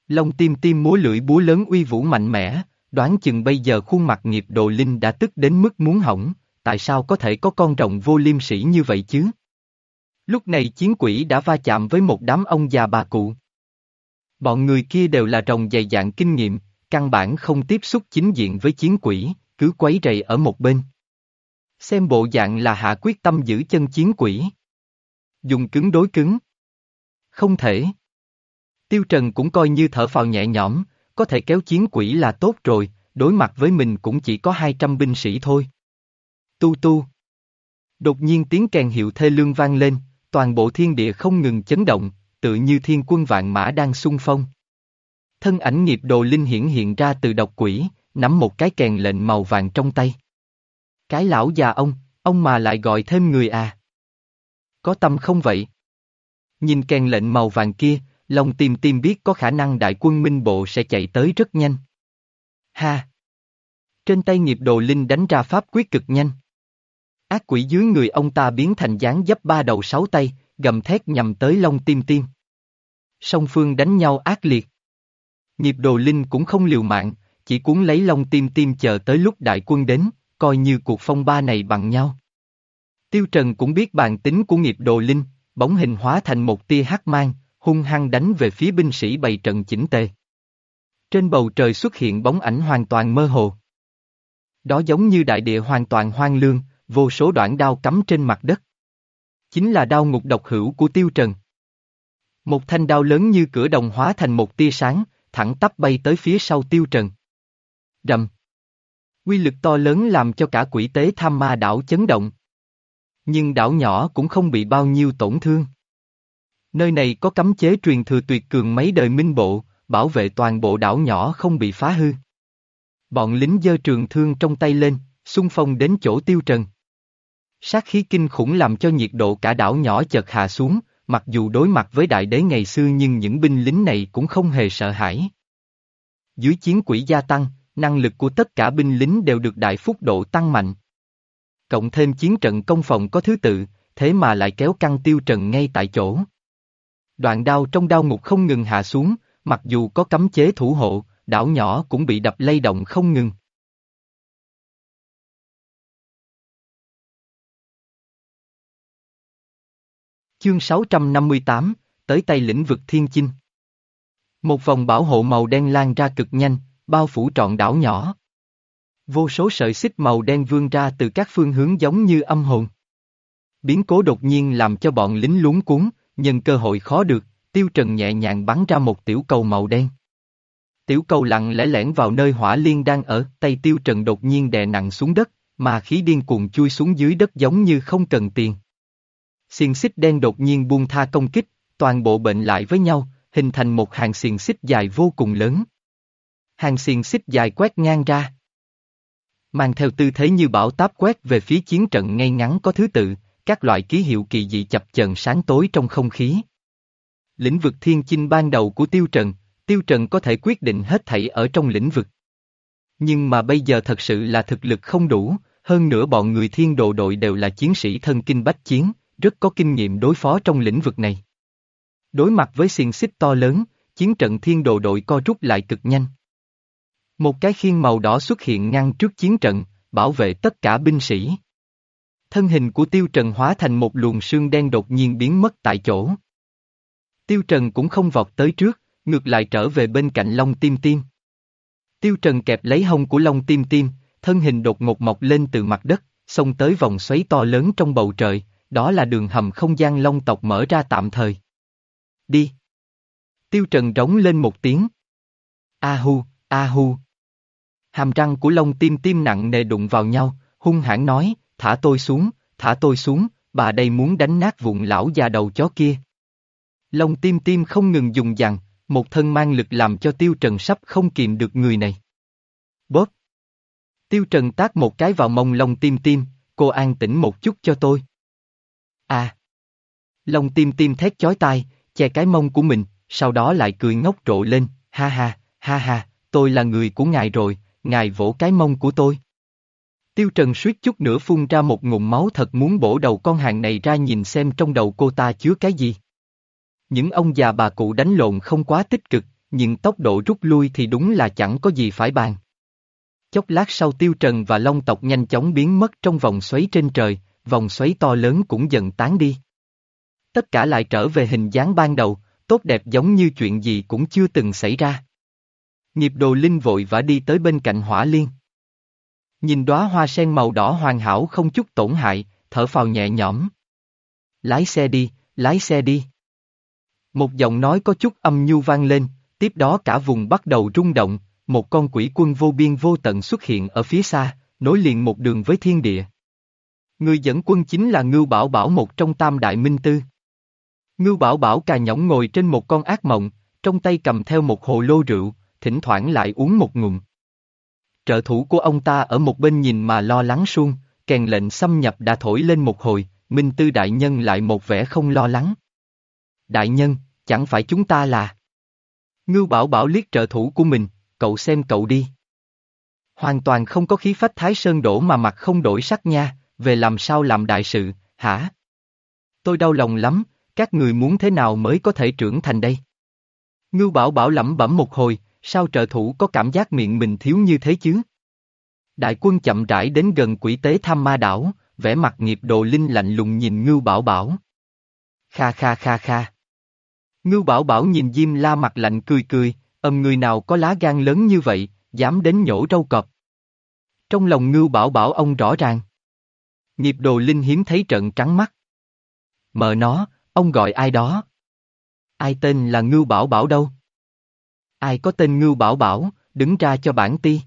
Speaker 1: Long tim tim múa lưỡi búa lớn uy vũ mạnh mẽ, đoán chừng bây giờ khuôn mặt nghiệp đồ linh đã tức đến mức muốn hỏng, tại sao có thể có con rồng vô liêm sĩ như vậy chứ? Lúc này chiến quỷ đã va chạm với một đám ông già bà cụ. Bọn người kia đều là rồng dày dạng kinh nghiệm, căn bản không tiếp xúc chính diện với chiến quỷ, cứ quấy rầy ở một bên. Xem bộ dạng là hạ quyết tâm giữ chân chiến quỷ. Dùng cứng đối cứng. Không thể. Tiêu Trần cũng coi như thở phào nhẹ nhõm, có thể kéo chiến quỷ là tốt rồi, đối mặt với mình cũng chỉ có 200 binh sĩ thôi. Tu tu. Đột nhiên tiếng kèn hiệu thê lương vang lên, toàn bộ thiên địa không ngừng chấn động, tự như thiên quân vạn mã đang xung phong. Thân ảnh nghiệp đồ linh hiển hiện ra từ độc quỷ, nắm một cái kèn lệnh màu vàng trong tay. Cái lão già ông, ông mà lại gọi thêm người à? Có tâm không vậy? Nhìn kèn lệnh màu vàng kia, lòng tìm tìm biết có khả năng đại quân minh bộ sẽ chạy tới rất nhanh. Ha! Trên tay nghiệp đồ linh đánh ra pháp quyết cực nhanh. Ác quỷ dưới người ông ta biến thành dáng dấp ba đầu sáu tay, gầm thét nhằm tới Long Tim Tim. Song phương đánh nhau ác liệt. Nghiệp đồ linh cũng không liều mạng, chỉ cuốn lấy Long Tim Tim chờ tới lúc đại quân đến, coi như cuộc phong ba này bằng nhau. Tiêu Trần cũng biết bàn tính của nghiệp đồ linh, bóng hình hóa thành một tia hắc mang, hung hăng đánh về phía binh sĩ bày trận chỉnh tề. Trên bầu trời xuất hiện bóng ảnh hoàn toàn mơ hồ. Đó giống như đại địa hoàn toàn hoang lương, vô số đoạn đao cắm trên mặt đất. Chính là đao ngục độc hữu của Tiêu Trần. Một thanh đao lớn như cửa đồng hóa thành một tia sáng, thẳng tắp bay tới phía sau Tiêu Trần. Rầm. Quy lực to lớn làm cho cả quỷ tế tham ma đảo chấn động. Nhưng đảo nhỏ cũng không bị bao nhiêu tổn thương. Nơi này có cấm chế truyền thừa tuyệt cường mấy đời minh bộ, bảo vệ toàn bộ đảo nhỏ không bị phá hư. Bọn lính giơ trường thương trong tay lên, xung phong đến chỗ tiêu trần. Sát khí kinh khủng làm cho nhiệt độ cả đảo nhỏ chợt hạ xuống, mặc dù đối mặt với đại đế ngày xưa nhưng những binh lính này cũng không hề sợ hãi. Dưới chiến quỷ gia tăng, năng lực của tất cả binh lính đều được đại phúc độ tăng mạnh. Cộng thêm chiến trận công phòng có thứ tự, thế mà lại kéo căng tiêu trần ngay tại chỗ. Đoạn đao trong đao ngục không ngừng hạ xuống, mặc dù có cấm chế thủ hộ, đảo nhỏ cũng bị đập lay động không ngừng. Chương 658, tới tay lĩnh vực thiên chinh. Một vòng bảo hộ màu đen lan ra cực nhanh, bao phủ trọn đảo nhỏ. Vô số sợi xích màu đen vươn ra từ các phương hướng giống như âm hồn. Biến cố đột nhiên làm cho bọn lính lúng cuốn, nhân cơ hội khó được, tiêu trần nhẹ nhàng bắn ra một tiểu cầu màu đen. Tiểu cầu lặng lẽ lẻn vào nơi hỏa liên đang ở, tay tiêu trần đột nhiên đè nặng xuống đất, mà khí điên cuồng chui xuống dưới đất giống như không cần tiền. Xiên xích đen đột nhiên buông tha công kích, toàn bộ bệnh lại với nhau, hình thành một hàng xiên xích dài vô cùng lớn. Hàng xiên xích dài quét ngang ra. Mang theo tư thế như bão táp quét về phía chiến trận ngay ngắn có thứ tự, các loại ký hiệu kỳ dị chập chờn sáng tối trong không khí. Lĩnh vực thiên chinh ban đầu của Tiêu Trần, Tiêu Trần có thể quyết định hết thảy ở trong lĩnh vực. Nhưng mà bây giờ thật sự là thực lực không đủ, hơn nữa bọn người thiên đồ đội đều là chiến sĩ thân kinh bách chiến, rất có kinh nghiệm đối phó trong lĩnh vực này. Đối mặt với xiềng xích to lớn, chiến trận thiên đồ đội co rút lại cực nhanh. Một cái khiên màu đỏ xuất hiện ngăn trước chiến trận, bảo vệ tất cả binh sĩ. Thân hình của Tiêu Trần hóa thành một luồng sương đen đột nhiên biến mất tại chỗ. Tiêu Trần cũng không vọt tới trước, ngược lại trở về bên cạnh Long Tim Tim. Tiêu Trần kẹp lấy hông của Long Tim Tim, thân hình đột ngột mọc lên từ mặt đất, xông tới vòng xoáy to lớn trong bầu trời, đó là đường hầm không gian Long tộc mở ra tạm thời. Đi! Tiêu Trần rống lên một tiếng. A hu, a hu. Hàm răng của Long Tim Tim nặng nề đụng vào nhau, hung hãn nói, thả tôi xuống, thả tôi xuống, bà đây muốn đánh nát vụn lão già đầu chó kia. Long tim tim không ngừng dùng dằn, một thân mang lực làm cho tiêu trần sắp không kìm được người này. Bóp! Tiêu trần tác một cái vào mông long tim tim, cô an tĩnh một chút cho tôi. À! Long tim tim thét chói tai, che cái mông của mình, sau đó lại cười ngốc trộ lên, ha ha, ha ha, tôi là người của ngài rồi, ngài vỗ cái mông của tôi. Tiêu Trần suýt chút nữa phun ra một ngụm máu thật muốn bổ đầu con hàng này ra nhìn xem trong đầu cô ta chứa cái gì. Những ông già bà cụ đánh lộn không quá tích cực, nhưng tốc độ rút lui thì đúng là chẳng có gì phải bàn. Chốc lát sau Tiêu Trần và Long tộc nhanh chóng biến mất trong vòng xoáy trên trời, vòng xoáy to lớn cũng dần tán đi. Tất cả lại trở về hình dáng ban đầu, tốt đẹp giống như chuyện gì cũng chưa từng xảy ra. Nghiệp đồ linh vội vã đi tới bên cạnh hỏa liên. Nhìn đóa hoa sen màu đỏ hoàn hảo không chút tổn hại, thở phào nhẹ nhõm. Lái xe đi, lái xe đi. Một giọng nói có chút âm nhu vang lên, tiếp đó cả vùng bắt đầu rung động, một con quỷ quân vô biên vô tận xuất hiện ở phía xa, nối liền một đường với thiên địa. Người dẫn quân chính là Ngưu Bảo Bảo một trong tam đại minh tư. Ngưu Bảo Bảo cà nhõng ngồi trên một con ác mộng, trong tay cầm theo một hồ lô rượu, thỉnh thoảng lại uống một ngụm. Trợ thủ của ông ta ở một bên nhìn mà lo lắng suông, kèn lệnh xâm nhập đã thổi lên một hồi, Minh Tư Đại Nhân lại một vẻ không lo lắng. Đại Nhân, chẳng phải chúng ta là... Ngưu Bảo Bảo liếc trợ thủ của mình, cậu xem cậu đi. Hoàn toàn không có khí phách Thái Sơn đổ mà mặt không đổi sắc nha, về làm sao làm đại sự, hả? Tôi đau lòng lắm, các người muốn thế nào mới có thể trưởng thành đây? Ngưu Bảo Bảo lẩm bẩm một hồi, sao trợ thủ có cảm giác miệng mình thiếu như thế chứ? Đại quân chậm rãi đến gần quỷ tế tham ma đảo, vẻ mặt nghiệp đồ linh lạnh lùng nhìn Ngưu Bảo Bảo. Kha kha kha kha. Ngưu Bảo Bảo nhìn Diêm La mặt lạnh cười cười, âm người nào có lá gan lớn như vậy, dám đến nhổ râu cọp. Trong lòng Ngưu Bảo Bảo ông rõ ràng. Nghiệp đồ linh hiếm thấy trận trắng mắt. Mờ nó, ông gọi ai đó? Ai tên là Ngưu Bảo Bảo đâu? Ai có tên Ngưu Bảo Bảo, đứng ra cho bản ti.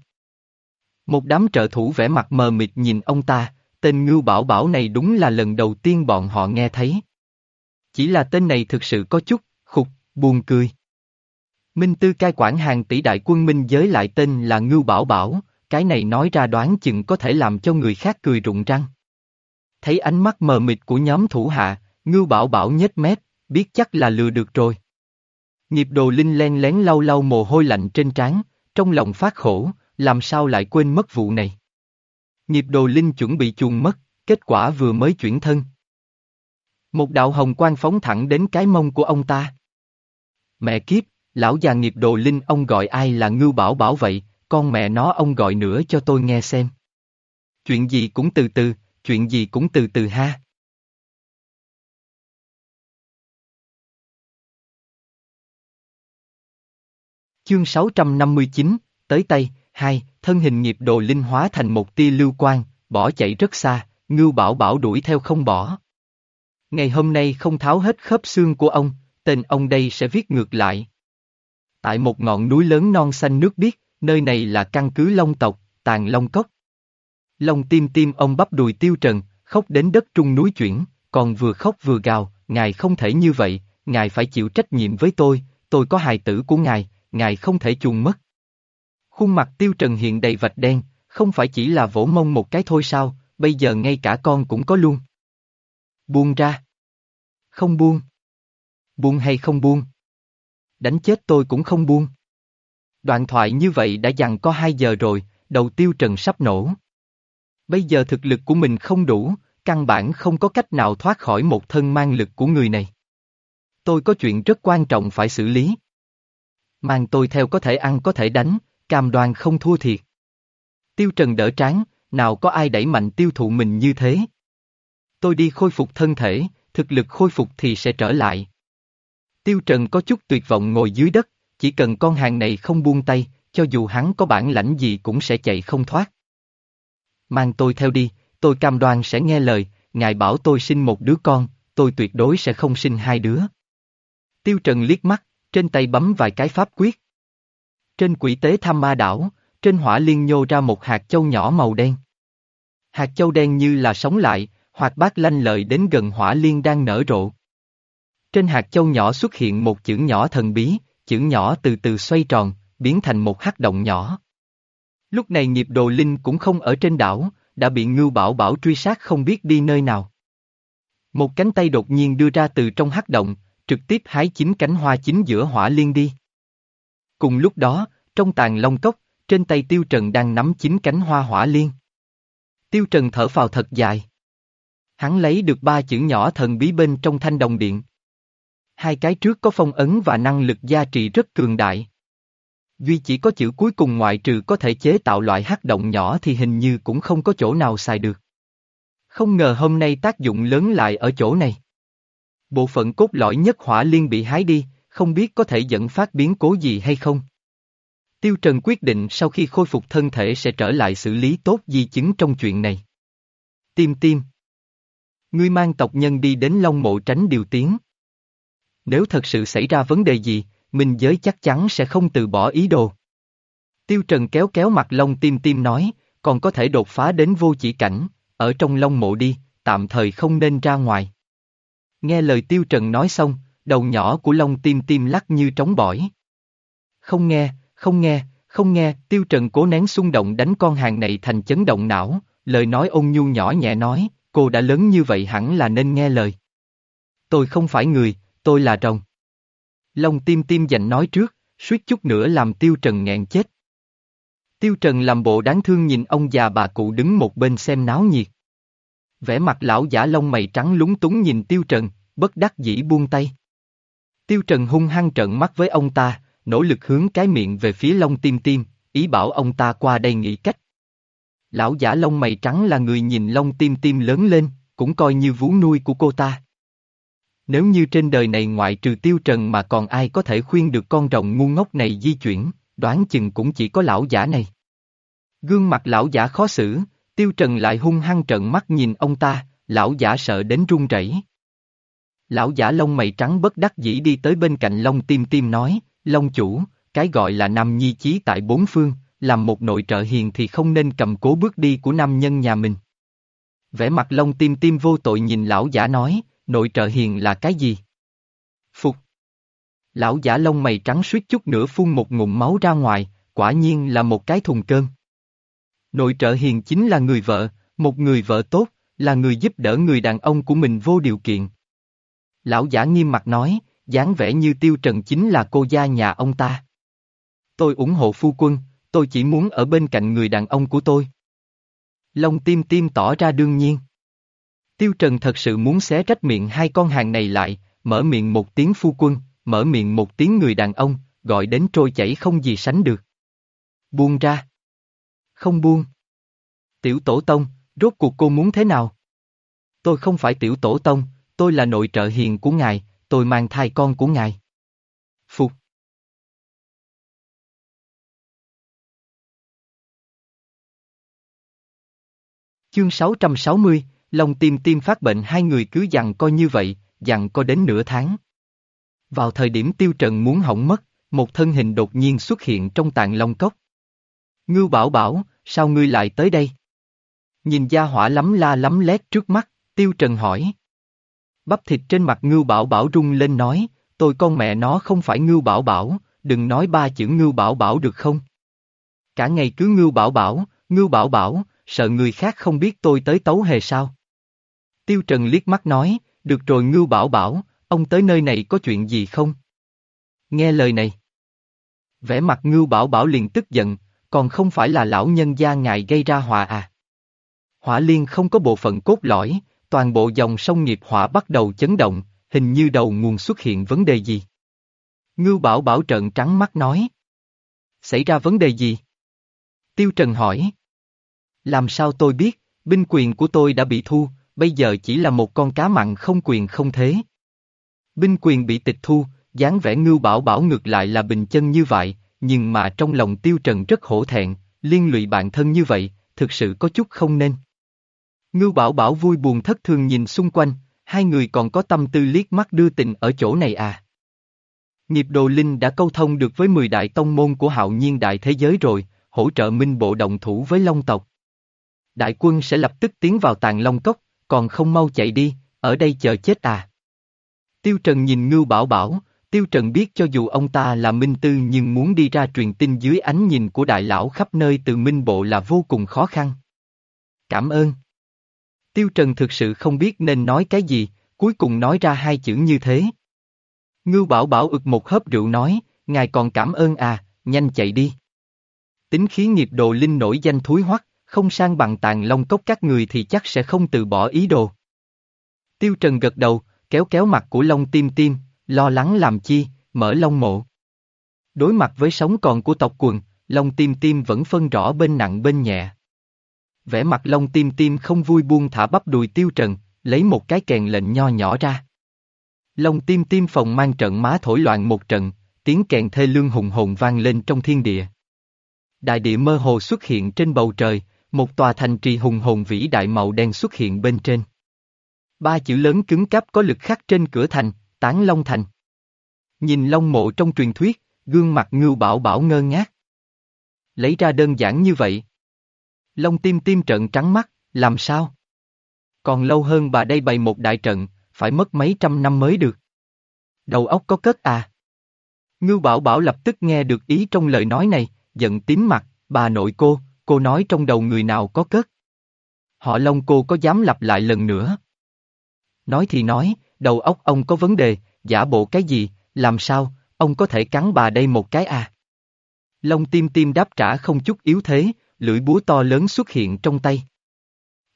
Speaker 1: Một đám trợ thủ vẻ mặt mờ mịt nhìn ông ta, tên Ngưu Bảo Bảo này đúng là lần đầu tiên bọn họ nghe thấy. Chỉ là tên này thực sự có chút, khục, buồn cười. Minh Tư cai quản hàng tỷ đại quân Minh giới lại tên là Ngưu Bảo Bảo, cái này nói ra đoán chừng có thể làm cho người khác cười rụng răng. Thấy ánh mắt mờ mịt của nhóm thủ hạ, Ngưu Bảo Bảo nhếch mép, biết chắc là lừa được rồi. Nghiệp đồ linh len lén lau lau mồ hôi lạnh trên trán, trong lòng phát khổ, làm sao lại quên mất vụ này. Nghiệp đồ linh chuẩn bị chuồn mất, kết quả vừa mới chuyển thân. Một đạo hồng quang phóng thẳng đến cái mông của ông ta. Mẹ kiếp, lão già nghiệp đồ linh ông gọi ai là ngưu bảo bảo vậy, con mẹ nó ông gọi nữa cho tôi nghe xem. Chuyện gì cũng từ từ, chuyện gì cũng từ từ ha. Chương 659, tới tay, hai, thân hình nghiệp đồ linh hóa thành một tia lưu quang, bỏ chạy rất xa, ngưu bảo bảo đuổi theo không bỏ. Ngày hôm nay không tháo hết khớp xương của ông, tên ông đây sẽ viết ngược lại. Tại một ngọn núi lớn non xanh nước biếc, nơi này là căn cứ Long tộc, tàn Long Cốc. Long tim tim ông bắp đùi tiêu trần, khóc đến đất trung núi chuyển, còn vừa khóc vừa gào, ngài không thể như vậy, ngài phải chịu trách nhiệm với tôi, tôi có hài tử của ngài, ngài không thể chuồn mất. Khuôn mặt tiêu trần hiện đầy vạch đen, không phải chỉ là vỗ mông một cái thôi sao, bây giờ ngay cả con cũng có luôn. Buông ra. Không buông. Buông hay không buông. Đánh chết tôi cũng không buông. Đoạn thoại như vậy đã dằn có hai giờ rồi, đầu tiêu trần sắp nổ. Bây giờ thực lực của mình không đủ, căn bản không có cách nào thoát khỏi một thân mang lực của người này. Tôi có chuyện rất quan trọng phải xử lý. Mang tôi theo có thể ăn có thể đánh, cam đoan không thua thiệt. Tiêu Trần đỡ tráng, nào có ai đẩy mạnh tiêu thụ mình như thế. Tôi đi khôi phục thân thể, thực lực khôi phục thì sẽ trở lại. Tiêu Trần có chút tuyệt vọng ngồi dưới đất, chỉ cần con hàng này không buông tay, cho dù hắn có bản lãnh gì cũng sẽ chạy không thoát. Mang tôi theo đi, tôi cam đoan sẽ nghe lời, ngài bảo tôi sinh một đứa con, tôi tuyệt đối sẽ không sinh hai đứa. Tiêu Trần liếc mắt, trên tay bấm vài cái pháp quyết. Trên quỷ tế tham ma đảo, trên hỏa liên nhô ra một hạt châu nhỏ màu đen. Hạt châu đen như là sống lại, hoặc bát lanh lợi đến gần hỏa liên đang nở rộ. Trên hạt châu nhỏ xuất hiện một chữ nhỏ thần bí, chữ nhỏ từ từ xoay tròn, biến thành một hắc động nhỏ. Lúc này nghiệp đồ linh cũng không ở trên đảo, đã bị ngưu bảo bảo truy sát không biết đi nơi nào. Một cánh tay đột nhiên đưa ra từ trong hắc động, trực tiếp hái chín cánh hoa chín giữa hỏa liên đi. Cùng lúc đó, trong tàn long cốc, trên tay Tiêu Trần đang nắm chín cánh hoa hỏa liên. Tiêu Trần thở phào thật dài. Hắn lấy được ba chữ nhỏ thần bí bên trong thanh đồng điện. Hai cái trước có phong ấn và năng lực gia trị rất cường đại. Duy chỉ có chữ cuối cùng ngoại trừ có thể chế tạo loại hắc động nhỏ thì hình như cũng không có chỗ nào xài được. Không ngờ hôm nay tác dụng lớn lại ở chỗ này. Bộ phận cốt lõi nhất hỏa liên bị hái đi, không biết có thể dẫn phát biến cố gì hay không. Tiêu Trần quyết định sau khi khôi phục thân thể sẽ trở lại xử lý tốt di chứng trong chuyện này. Tim tim. Ngươi mang tộc nhân đi đến Long Mộ tránh điều tiếng. Nếu thật sự xảy ra vấn đề gì, mình giới chắc chắn sẽ không từ bỏ ý đồ. Tiêu Trần kéo kéo mặt Long tim tim nói, còn có thể đột phá đến vô chỉ cảnh, ở trong Long Mộ đi, tạm thời không nên ra ngoài. Nghe lời Tiêu Trần nói xong, đầu nhỏ của Long tim tim lắc như trống bỏi. Không nghe, không nghe, không nghe, Tiêu Trần cố nén xung động đánh con hàng này thành chấn động não, lời nói ôn nhu nhỏ nhẹ nói, cô đã lớn như vậy hẳn là nên nghe lời. Tôi không phải người, tôi là rồng. Long tim tim dành nói trước, suýt chút nữa làm Tiêu Trần nghẹn chết. Tiêu Trần làm bộ đáng thương nhìn ông già bà cụ đứng một bên xem náo nhiệt. Vẻ mặt lão giả lông mày trắng lúng túng nhìn Tiêu Trần, bất đắc dĩ buông tay. Tiêu Trần hung hăng trợn mắt với ông ta, nỗ lực hướng cái miệng về phía Long Tim Tim, ý bảo ông ta qua đây nghĩ cách. Lão giả lông mày trắng là người nhìn Long Tim Tim lớn lên, cũng coi như vú nuôi của cô ta. Nếu như trên đời này ngoại trừ Tiêu Trần mà còn ai có thể khuyên được con rồng ngu ngốc này di chuyển, đoán chừng cũng chỉ có lão giả này. Gương mặt lão giả khó xử, Tiêu Trần lại hung hăng trợn mắt nhìn ông ta, lão giả sợ đến run rẩy. Lão giả lông mày trắng bất đắc dĩ đi tới bên cạnh Long Tim Tim nói, Long chủ, cái gọi là nam nhi chí tại bốn phương, làm một nội trợ hiền thì không nên cầm cố bước đi của nam nhân nhà mình. Vẻ mặt lông tim tim vô tội nhìn lão giả nói, nội trợ hiền là cái gì? Phục. Lão giả lông mày trắng suýt chút nữa phun một ngụm máu ra ngoài, quả nhiên là một cái thùng cơm. Nội trợ hiền chính là người vợ, một người vợ tốt, là người giúp đỡ người đàn ông của mình vô điều kiện. Lão giả nghiêm mặt nói, dáng vẻ như tiêu trần chính là cô gia nhà ông ta. Tôi ủng hộ phu quân, tôi chỉ muốn ở bên cạnh người đàn ông của tôi. Long tim tim tỏ ra đương nhiên. Tiêu Trần thật sự muốn xé rách miệng hai con hàng này lại, mở miệng một tiếng phu quân, mở miệng một tiếng người đàn ông, gọi đến trôi chảy không gì sánh được. Buông ra. Không buông. Tiểu Tổ Tông, rốt cuộc cô muốn thế nào? Tôi không phải Tiểu Tổ Tông, tôi là nội trợ hiền của ngài, tôi mang thai con của ngài. Phục. Chương 660, lòng tim tim phát bệnh hai người cứ dặn coi như vậy, dặn co đến nửa tháng. Vào thời điểm tiêu trần muốn hỏng mất, một thân hình đột nhiên xuất hiện trong tạng long cốc. Ngưu bảo bảo, sao ngươi lại tới đây? Nhìn gia hỏa lắm la lắm lét trước mắt, tiêu trần hỏi. Bắp thịt trên mặt ngưu bảo bảo rung lên nói, tôi con mẹ nó không phải ngưu bảo bảo, đừng nói ba chữ ngưu bảo bảo được không? Cả ngày cứ ngưu bảo bảo, ngưu bảo bảo, sợ người khác không biết tôi tới tấu hề sao? Tiêu Trần liếc mắt nói, được rồi ngưu bảo bảo, ông tới nơi này có chuyện gì không? Nghe lời này. Vẻ mặt ngưu bảo bảo liền tức giận, còn không phải là lão nhân gia ngài gây ra hòa à? Hỏa liên không có bộ phận cốt lõi, toàn bộ dòng sông nghiệp hỏa bắt đầu chấn động, hình như đầu nguồn xuất hiện vấn đề gì. Ngưu bảo bảo trợn trắng mắt nói. Xảy ra vấn đề gì? Tiêu Trần hỏi. Làm sao tôi biết, binh quyền của tôi đã bị thu, bây giờ chỉ là một con cá mặn không quyền không thế. Binh quyền bị tịch thu, dáng vẻ ngưu bảo bảo ngược lại là bình chân như vậy, nhưng mà trong lòng tiêu trần rất hổ thẹn, liên lụy bạn thân như vậy, thực sự có chút không nên. Ngưu bảo bảo vui buồn thất thường nhìn xung quanh, hai người còn có tâm tư liếc mắt đưa tình ở chỗ này à. Nghiệp đồ linh đã câu thông được với 10 đại tông môn của hạo nhiên đại thế giới rồi, hỗ trợ minh bộ động thủ với long tộc. Đại quân sẽ lập tức tiến vào Tàn long cốc, còn không mau chạy đi, ở đây chờ chết à. Tiêu Trần nhìn Ngưu Bảo Bảo, Tiêu Trần biết cho dù ông ta là minh tư nhưng muốn đi ra truyền tin dưới ánh nhìn của đại lão khắp nơi từ minh bộ là vô cùng khó khăn. Cảm ơn. Tiêu Trần thực sự không biết nên nói cái gì, cuối cùng nói ra hai chữ như thế. Ngưu Bảo Bảo ực một hớp rượu nói, ngài còn cảm ơn à, nhanh chạy đi. Tính khí nghiệp đồ linh nổi danh thúi hoắc, không sang bằng tàn long cốc các người thì chắc sẽ không từ bỏ ý đồ. Tiêu Trần gật đầu, kéo kéo mặt của Long Tim Tim, lo lắng làm chi, mở Long Mộ. Đối mặt với sống còn của tộc quần, Long Tim Tim vẫn phân rõ bên nặng bên nhẹ. Vẻ mặt Long Tim Tim không vui buông thả bắp đùi Tiêu Trần, lấy một cái kèn lệnh nho nhỏ ra. Long Tim Tim phòng mang trận má thổi loạn một trận, tiếng kèn thê lương hùng hồn vang lên trong thiên địa. Đại địa mơ hồ xuất hiện trên bầu trời, một tòa thành trì hùng hồn vĩ đại màu đen xuất hiện bên trên. Ba chữ lớn cứng cáp có lực khắc trên cửa thành, tán long thành. Nhìn long mộ trong truyền thuyết, gương mặt ngưu bảo bảo ngơ ngác. Lấy ra đơn giản như vậy. Long tim tim trận trắng mắt, làm sao? Còn lâu hơn bà đây bày một đại trận, phải mất mấy trăm năm mới được. Đầu óc có cất à? Ngưu bảo bảo lập tức nghe được ý trong lời nói này, giận tím mặt, bà nội cô, cô nói trong đầu người nào có cất. Họ Long cô có dám lặp lại lần nữa. Nói thì nói, đầu óc ông có vấn đề, giả bộ cái gì, làm sao, ông có thể cắn bà đây một cái à? Long tim tim đáp trả không chút yếu thế, lưỡi búa to lớn xuất hiện trong tay.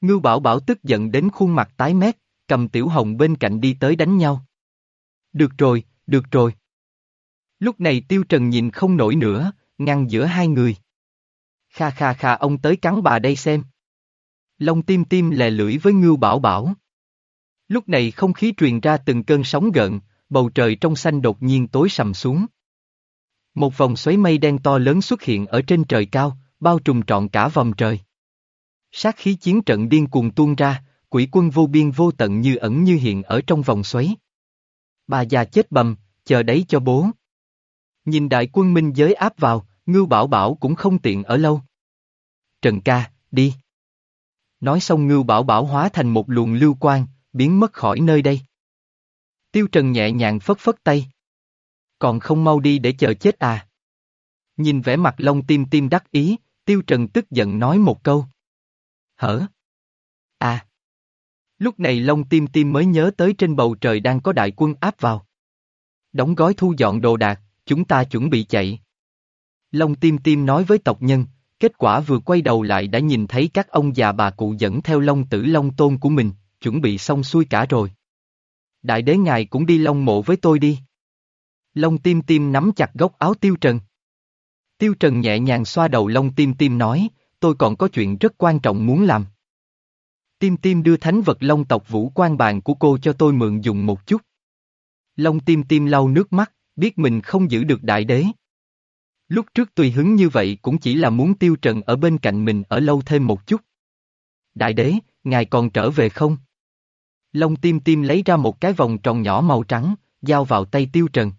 Speaker 1: Ngưu Bảo Bảo tức giận đến khuôn mặt tái mét, cầm Tiểu Hồng bên cạnh đi tới đánh nhau. Được rồi, được rồi. Lúc này Tiêu Trần nhìn không nổi nữa, ngăn giữa hai người. Kha kha kha ông tới cắn bà đây xem. Long tim tim lè lưỡi với Ngưu Bảo Bảo. Lúc này không khí truyền ra từng cơn sóng gợn, bầu trời trong xanh đột nhiên tối sầm xuống. Một vòng xoáy mây đen to lớn xuất hiện ở trên trời cao, bao trùm trọn cả vòng trời. Sát khí chiến trận điên cuồng tuôn ra, quỷ quân vô biên vô tận như ẩn như hiện ở trong vòng xoáy. Bà già chết bầm, chờ đấy cho bố. Nhìn đại quân minh giới áp vào, Ngưu Bảo Bảo cũng không tiện ở lâu. Trần ca, đi. Nói xong ngưu bảo bảo hóa thành một luồng lưu quang, biến mất khỏi nơi đây. Tiêu Trần nhẹ nhàng phất phất tay. Còn không mau đi để chờ chết à? Nhìn vẻ mặt Long Tim Tim đắc ý, Tiêu Trần tức giận nói một câu. Hở? À! Lúc này Long Tim Tim mới nhớ tới trên bầu trời đang có đại quân áp vào. Đóng gói thu dọn đồ đạc, chúng ta chuẩn bị chạy. Long Tim Tim nói với tộc nhân, kết quả vừa quay đầu lại đã nhìn thấy các ông già bà cụ dẫn theo Long Tử Long Tôn của mình, chuẩn bị xong xuôi cả rồi. Đại đế ngài cũng đi Long mộ với tôi đi. Long Tim Tim nắm chặt góc áo Tiêu Trần. Tiêu Trần nhẹ nhàng xoa đầu Long Tim Tim nói, tôi còn có chuyện rất quan trọng muốn làm. Tim Tim đưa thánh vật Long tộc vũ quan bàn của cô cho tôi mượn dùng một chút. Long Tim Tim lau nước mắt, biết mình không giữ được đại đế. Lúc trước tùy hứng như vậy cũng chỉ là muốn Tiêu Trần ở bên cạnh mình ở lâu thêm một chút. Đại đế, ngài còn trở về không? Long Tim Tim lấy ra một cái vòng tròn nhỏ màu trắng, giao vào tay Tiêu Trần.